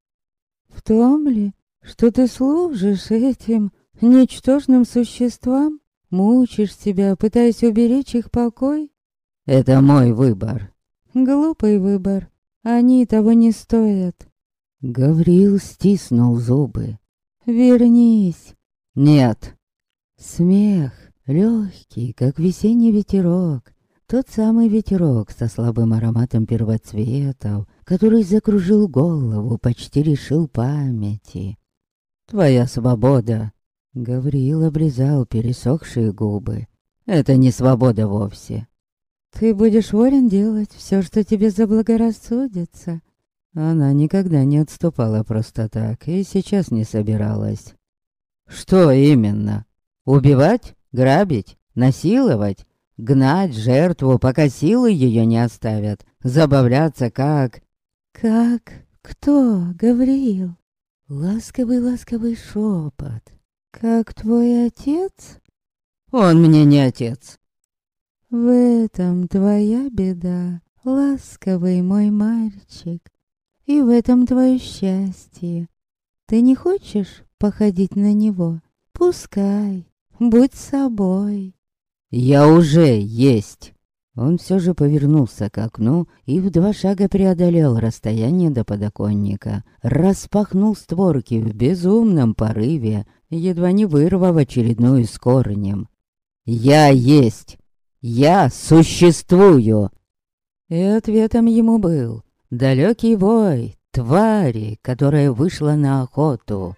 «В том ли, что ты служишь этим ничтожным существам? Мучишь себя, пытаясь уберечь их покой?» «Это мой выбор». «Глупый выбор. Они того не стоят». Гаврил стиснул зубы. «Вернись». «Нет». Смех, легкий, как весенний ветерок. Тот самый ветерок со слабым ароматом первоцветов, который закружил голову, почти решил памяти. «Твоя свобода!» Гавриил облизал пересохшие губы. «Это не свобода вовсе. Ты будешь волен делать все, что тебе заблагорассудится. Она никогда не отступала просто так и сейчас не собиралась. Что именно? Убивать? Грабить? Насиловать? Гнать жертву, пока силы ее не оставят? Забавляться как... Как? Кто? Гавриил? Ласковый-ласковый шепот. Как твой отец? Он мне не отец. В этом твоя беда, ласковый мой мальчик. И в этом твое счастье. Ты не хочешь походить на него? Пускай, будь собой. Я уже есть. Он все же повернулся к окну и в два шага преодолел расстояние до подоконника, распахнул створки в безумном порыве, едва не вырвав очередную с корнем. «Я есть! Я существую!» И ответом ему был далекий вой твари, которая вышла на охоту.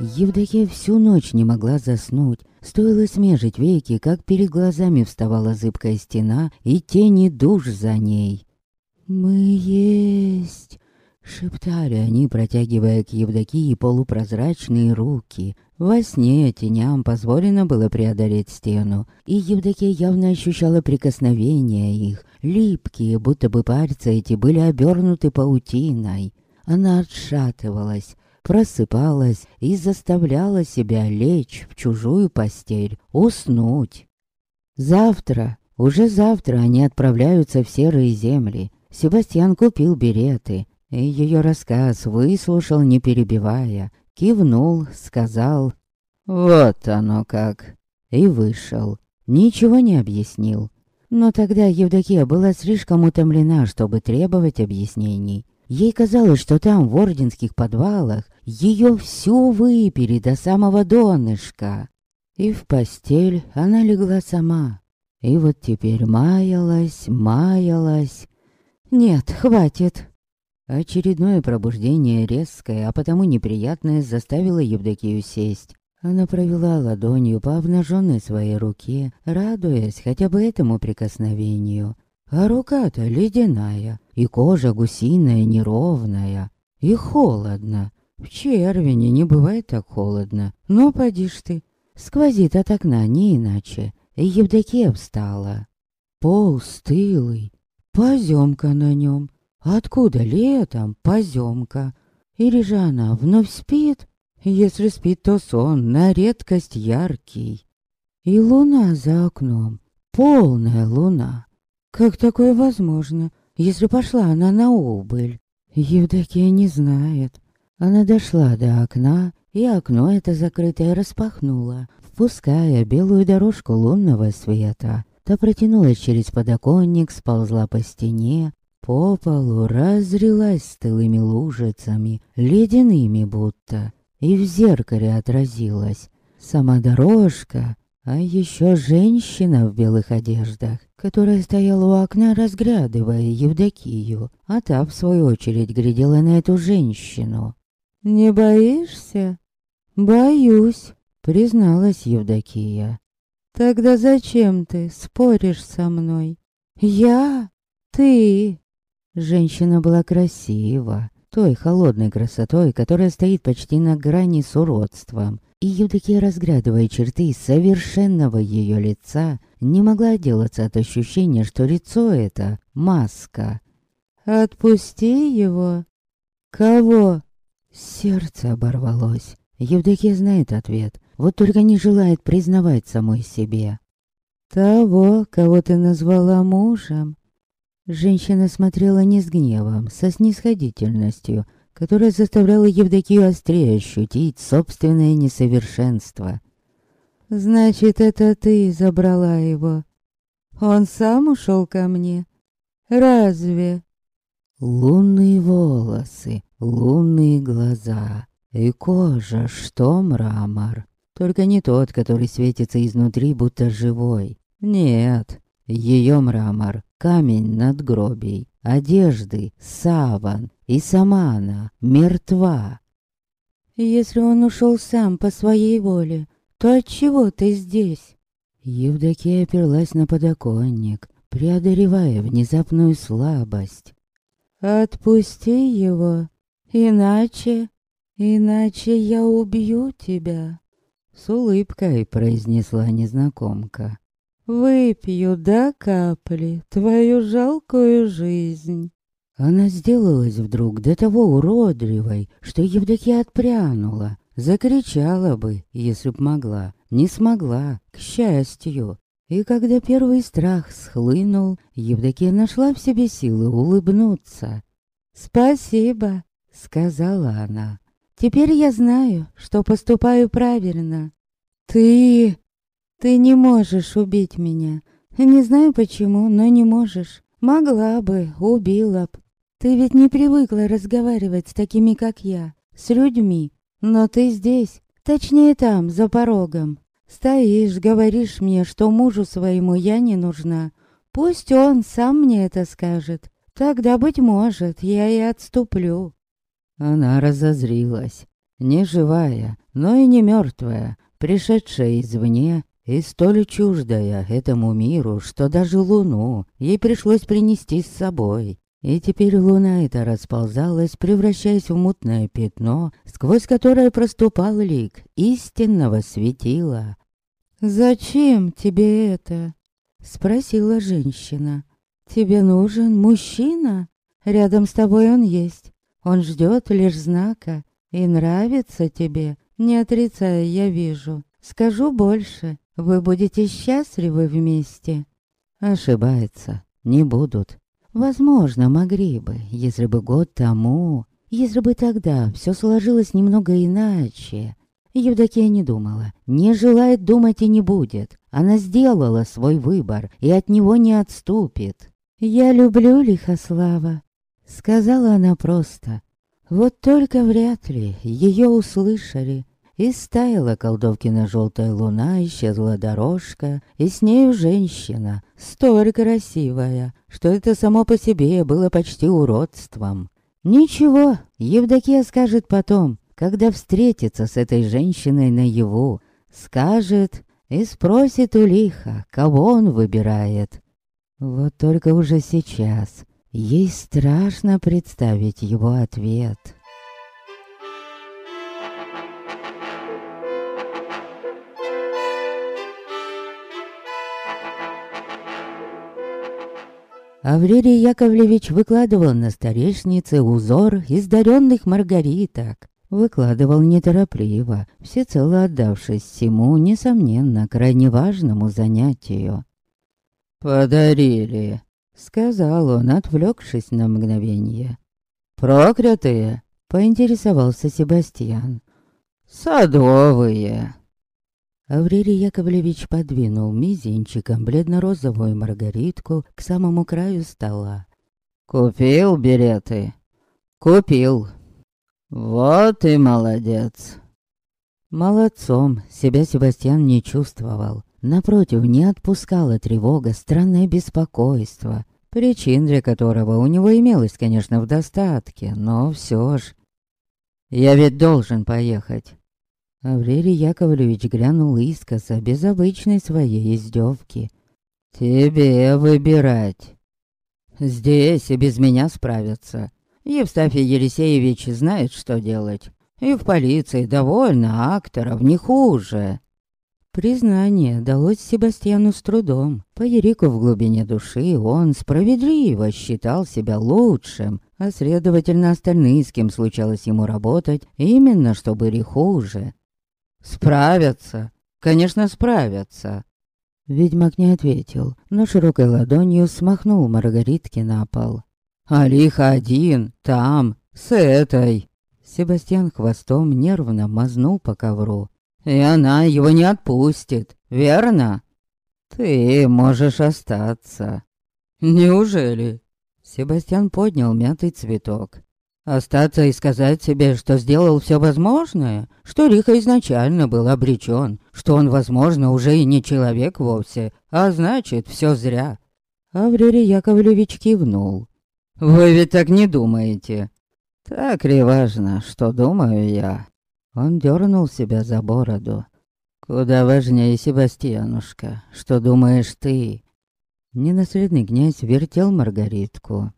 Евдокия всю ночь не могла заснуть. Стоило смежить веки, как перед глазами вставала зыбкая стена и тени душ за ней. «Мы есть!» — шептали они, протягивая к Евдокии полупрозрачные руки. Во сне теням позволено было преодолеть стену, и Евдокия явно ощущала прикосновения их, липкие, будто бы пальцы эти были обернуты паутиной. Она отшатывалась, просыпалась и заставляла себя лечь в чужую постель, уснуть. Завтра, уже завтра они отправляются в серые земли, Себастьян купил береты, и ее рассказ выслушал, не перебивая, кивнул, сказал «Вот оно как!» и вышел. Ничего не объяснил. Но тогда Евдокия была слишком утомлена, чтобы требовать объяснений. Ей казалось, что там, в орденских подвалах, ее всю выпили до самого донышка. И в постель она легла сама. И вот теперь маялась, маялась, нет, хватит. Очередное пробуждение резкое, а потому неприятное, заставило Евдокию сесть. Она провела ладонью по обнаженной своей руке, радуясь хотя бы этому прикосновению. А рука-то ледяная, и кожа гусиная неровная, и холодно. В червине не бывает так холодно. Ну, поди ж ты. Сквозит от окна, не иначе. И Евдокия встала. Пол стылый, Поземка на нем. Откуда летом поземка? Или же она вновь спит? Если спит, то сон на редкость яркий. И луна за окном. Полная луна. Как такое возможно, если пошла она на убыль? Евдокия не знает. Она дошла до окна, и окно это закрытое распахнула, впуская белую дорожку лунного света. Та протянулась через подоконник, сползла по стене, по полу разрилась стылыми лужицами, ледяными будто, и в зеркале отразилась. Сама дорожка, а еще женщина в белых одеждах, которая стояла у окна, разглядывая Евдокию, а та, в свою очередь, глядела на эту женщину. «Не боишься?» «Боюсь», — призналась Евдокия. Тогда зачем ты споришь со мной? Я? Ты? Женщина была красива, той холодной красотой, которая стоит почти на грани с уродством. И Евдокия, разглядывая черты совершенного ее лица, не могла отделаться от ощущения, что лицо это — маска. Отпусти его. Кого? Сердце оборвалось. Евдокия знает ответ, вот только не желает признавать самой себе. Того, кого ты назвала мужем. Женщина смотрела не с гневом, со снисходительностью, которая заставляла Евдокию острее ощутить собственное несовершенство. «Значит, это ты забрала его. Он сам ушел ко мне? Разве?» Лунные волосы, лунные глаза и кожа, что мрамор. Только не тот, который светится изнутри, будто живой. Нет, ее мрамор, камень над гробей, одежды, саван, и сама она мертва. Если он ушел сам по своей воле, то отчего ты здесь? Евдокия оперлась на подоконник, преодолевая внезапную слабость. «Отпусти его, иначе, иначе я убью тебя», — с улыбкой произнесла незнакомка. «Выпью до капли твою жалкую жизнь». Она сделалась вдруг до того уродливой, что Евдокия отпрянула, закричала бы, если б могла, не смогла, к счастью. И когда первый страх схлынул, Евдокия нашла в себе силы улыбнуться. «Спасибо», — сказала она. «Теперь я знаю, что поступаю правильно. Ты... ты не можешь убить меня. Не знаю почему, но не можешь. Могла бы, убила б. Ты ведь не привыкла разговаривать с такими, как я, с людьми. Но ты здесь, точнее там, за порогом. Стоишь, говоришь мне, что мужу своему я не нужна. Пусть он сам мне это скажет. Тогда, быть может, я и отступлю». Она разозрилась. Не живая, но и не мертвая, пришедшая извне и столь чуждая этому миру, что даже луну ей пришлось принести с собой. И теперь луна эта расползалась, превращаясь в мутное пятно, сквозь которое проступал лик истинного светила. «Зачем тебе это?» — спросила женщина. «Тебе нужен мужчина? Рядом с тобой он есть. Он ждет лишь знака и нравится тебе, не отрицая, я вижу. Скажу больше, вы будете счастливы вместе». Ошибается, не будут. Возможно, могли бы, если бы год тому, если бы тогда все сложилось немного иначе. Евдокия не думала, не желает думать и не будет. Она сделала свой выбор и от него не отступит. «Я люблю Лихослава», — сказала она просто. Вот только вряд ли ее услышали. И стаяла колдовкина желтая луна, исчезла дорожка, и с нею женщина, столь красивая, что это само по себе было почти уродством. Ничего, Евдокия скажет потом, когда встретится с этой женщиной наяву, скажет и спросит у лиха, кого он выбирает. Вот только уже сейчас ей страшно представить его ответ. Аврелий Яковлевич выкладывал на столешнице узор из даренных маргариток. Выкладывал неторопливо, всецело отдавшись всему, несомненно, крайне важному занятию. «Подарили», — сказал он, отвлекшись на мгновение. «Проклятые?» — поинтересовался Себастьян. «Садовые». Аврелий Яковлевич подвинул мизинчиком бледно-розовую маргаритку к самому краю стола. «Купил билеты?» «Купил», «Вот и молодец!» Молодцом себя Себастьян не чувствовал. Напротив, не отпускала тревога, странное беспокойство, причин для которого у него имелось, конечно, в достатке, но все ж... «Я ведь должен поехать!» Аврелий Яковлевич глянул искоса, без обычной своей издевки. «Тебе выбирать. Здесь и без меня справятся. Евстафий Елисеевич знает, что делать. И в полиции довольно акторов, не хуже. Признание далось Себастьяну с трудом. По Ерику в глубине души он справедливо считал себя лучшим, а следовательно остальные, с кем случалось ему работать, именно что были хуже. «Справятся! Конечно, справятся!» Ведьмак не ответил, но широкой ладонью смахнул Маргаритки на пол. «Алиха один, там, с этой!» Себастьян хвостом нервно мазнул по ковру. «И она его не отпустит, верно?» «Ты можешь остаться». «Неужели?» Себастьян поднял мятый цветок. Остаться и сказать себе, что сделал все возможное, что Риха изначально был обречен, что он, возможно, уже и не человек вовсе, а значит, все зря. Аврелий Яковлевич кивнул. «Вы ведь так не думаете?» «Так ли важно, что думаю я?» Он дернул себя за бороду. «Куда важнее, Себастьянушка, что думаешь ты?» Ненаследный князь вертел Маргаритку.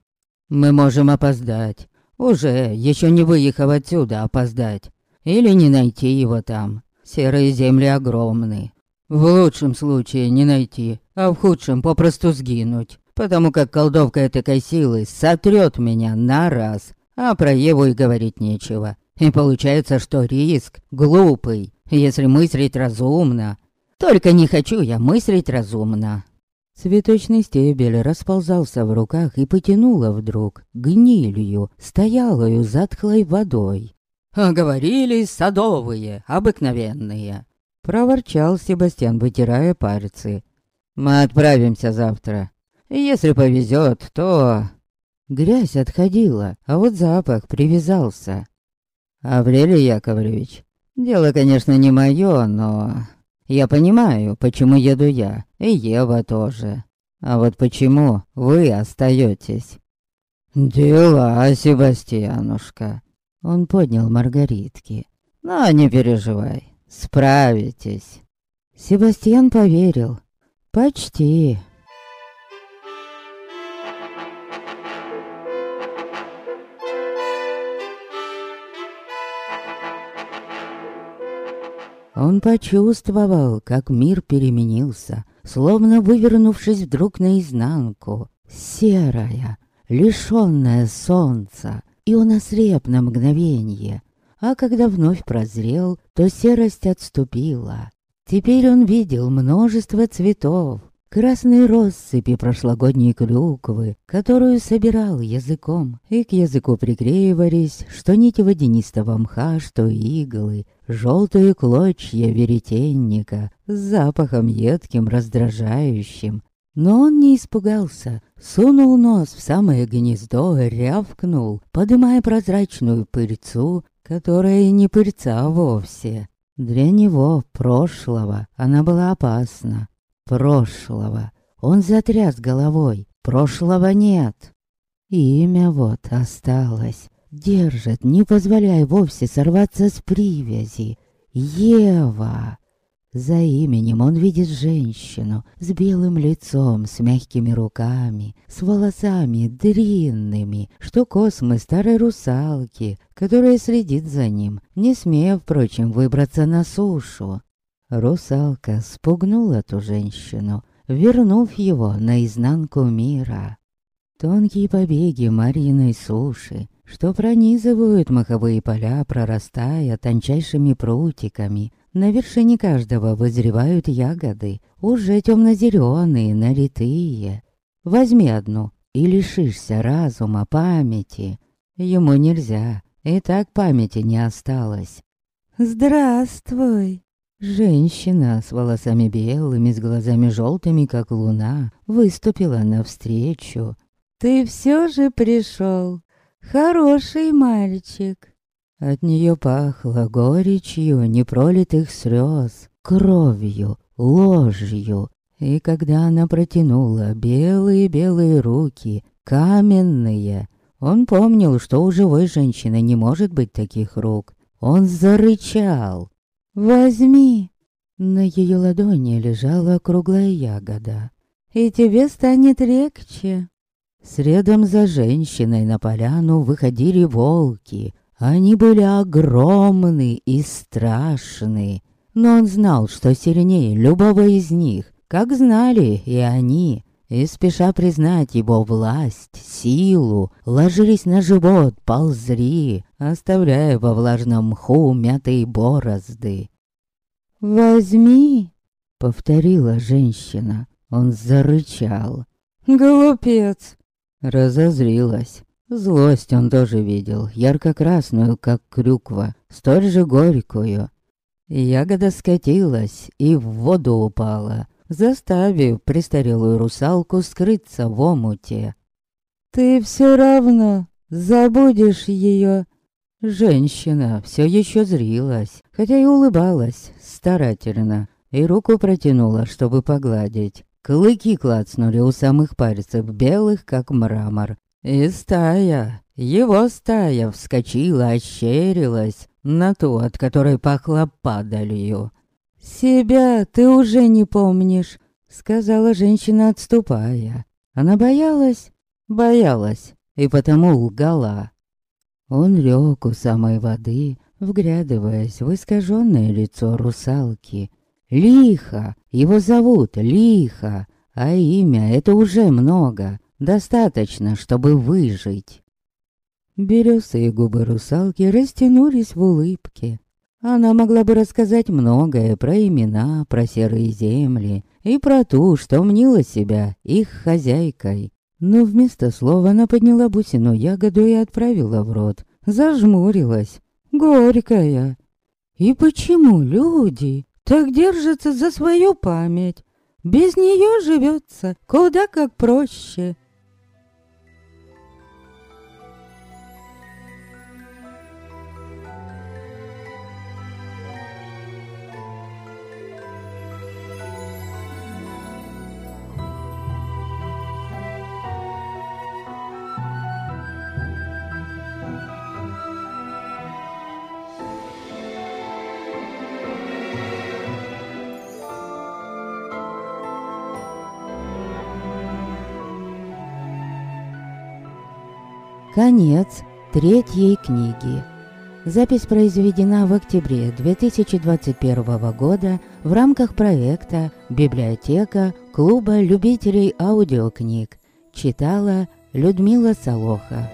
«Мы можем опоздать. Уже, еще не выехав отсюда, опоздать. Или не найти его там. Серые земли огромны. В лучшем случае не найти, а в худшем попросту сгинуть. Потому как колдовка этой силы сотрет меня на раз, а про Еву и говорить нечего. И получается, что риск глупый, если мыслить разумно. Только не хочу я мыслить разумно. Цветочный стебель расползался в руках и потянуло вдруг гнилью, стоялою затхлой водой. «А говорили садовые, обыкновенные!» Проворчал Себастьян, вытирая пальцы. «Мы отправимся завтра. Если повезет, то...» Грязь отходила, а вот запах привязался. «Аврелий Яковлевич, дело, конечно, не мое, но...» Я понимаю, почему еду я, и Ева тоже. А вот почему вы остаетесь? «Дела, Себастьянушка!» Он поднял Маргаритки. «Но не переживай, справитесь!» Себастьян поверил. «Почти!» Он почувствовал, как мир переменился, словно вывернувшись вдруг наизнанку. Серая, лишённая солнца, и он ослеп на мгновение. А когда вновь прозрел, то серость отступила. Теперь он видел множество цветов, красные россыпи прошлогодней клюквы, которую собирал языком, и к языку приклеивались что нити водянистого мха, что иглы, желтые клочья веретенника с запахом едким, раздражающим. Но он не испугался, сунул нос в самое гнездо и рявкнул, подымая прозрачную пыльцу, которая не пыльца вовсе. Для него, прошлого, она была опасна. Прошлого. Он затряс головой. Прошлого нет. Имя вот осталось. Держит, не позволяя вовсе сорваться с привязи. Ева. За именем он видит женщину с белым лицом, с мягкими руками, с волосами длинными, что космы старой русалки, которая следит за ним, не смея, впрочем, выбраться на сушу. Русалка спугнула ту женщину, вернув его наизнанку мира. Тонкие побеги Марьиной суши, что пронизывают маховые поля, прорастая тончайшими прутиками. На вершине каждого вызревают ягоды, уже темно-зеленые, налитые. Возьми одну и лишишься разума, памяти. Ему нельзя, и так памяти не осталось. «Здравствуй!» Женщина с волосами белыми, с глазами желтыми, как луна, выступила навстречу. «Ты все же пришел, хороший мальчик!» От нее пахло горечью непролитых слез, кровью, ложью. И когда она протянула белые-белые руки, каменные, он помнил, что у живой женщины не может быть таких рук. Он зарычал, «Возьми!» На ее ладони лежала круглая ягода. «И тебе станет легче!» Средом за женщиной на поляну выходили волки. Они были огромны и страшны. Но он знал, что сильнее любого из них, как знали и они, и, спеша признать его власть, силу, ложились на живот, ползри, оставляя во влажном мху мятые борозды. «Возьми!» — повторила женщина. Он зарычал. «Глупец!» Разозлилась. Злость он тоже видел, ярко-красную, как крюква, столь же горькую. Ягода скатилась и в воду упала, заставив престарелую русалку скрыться в омуте. «Ты все равно забудешь ее. Женщина все еще зрилась, хотя и улыбалась старательно, и руку протянула, чтобы погладить. Клыки клацнули у самых пальцев, белых, как мрамор. И стая, его стая, вскочила, ощерилась на ту, от которой пахло падалью. «Себя ты уже не помнишь», — сказала женщина, отступая. Она боялась, боялась, и потому лгала. Он лег у самой воды, вглядываясь в искаженное лицо русалки. Лихо, его зовут Лихо, а имя — это уже много, достаточно, чтобы выжить. Берёсые губы русалки растянулись в улыбке, она могла бы рассказать многое про имена, про серые земли и про ту, что мнила себя их хозяйкой. Но вместо слова она подняла бусину ягоду и отправила в рот. Зажмурилась. Горькая. И почему люди так держатся за свою память? Без нее живется куда как проще. Конец третьей книги. Запись произведена в октябре 2021 года в рамках проекта «Библиотека Клуба любителей аудиокниг». Читала Людмила Солоха.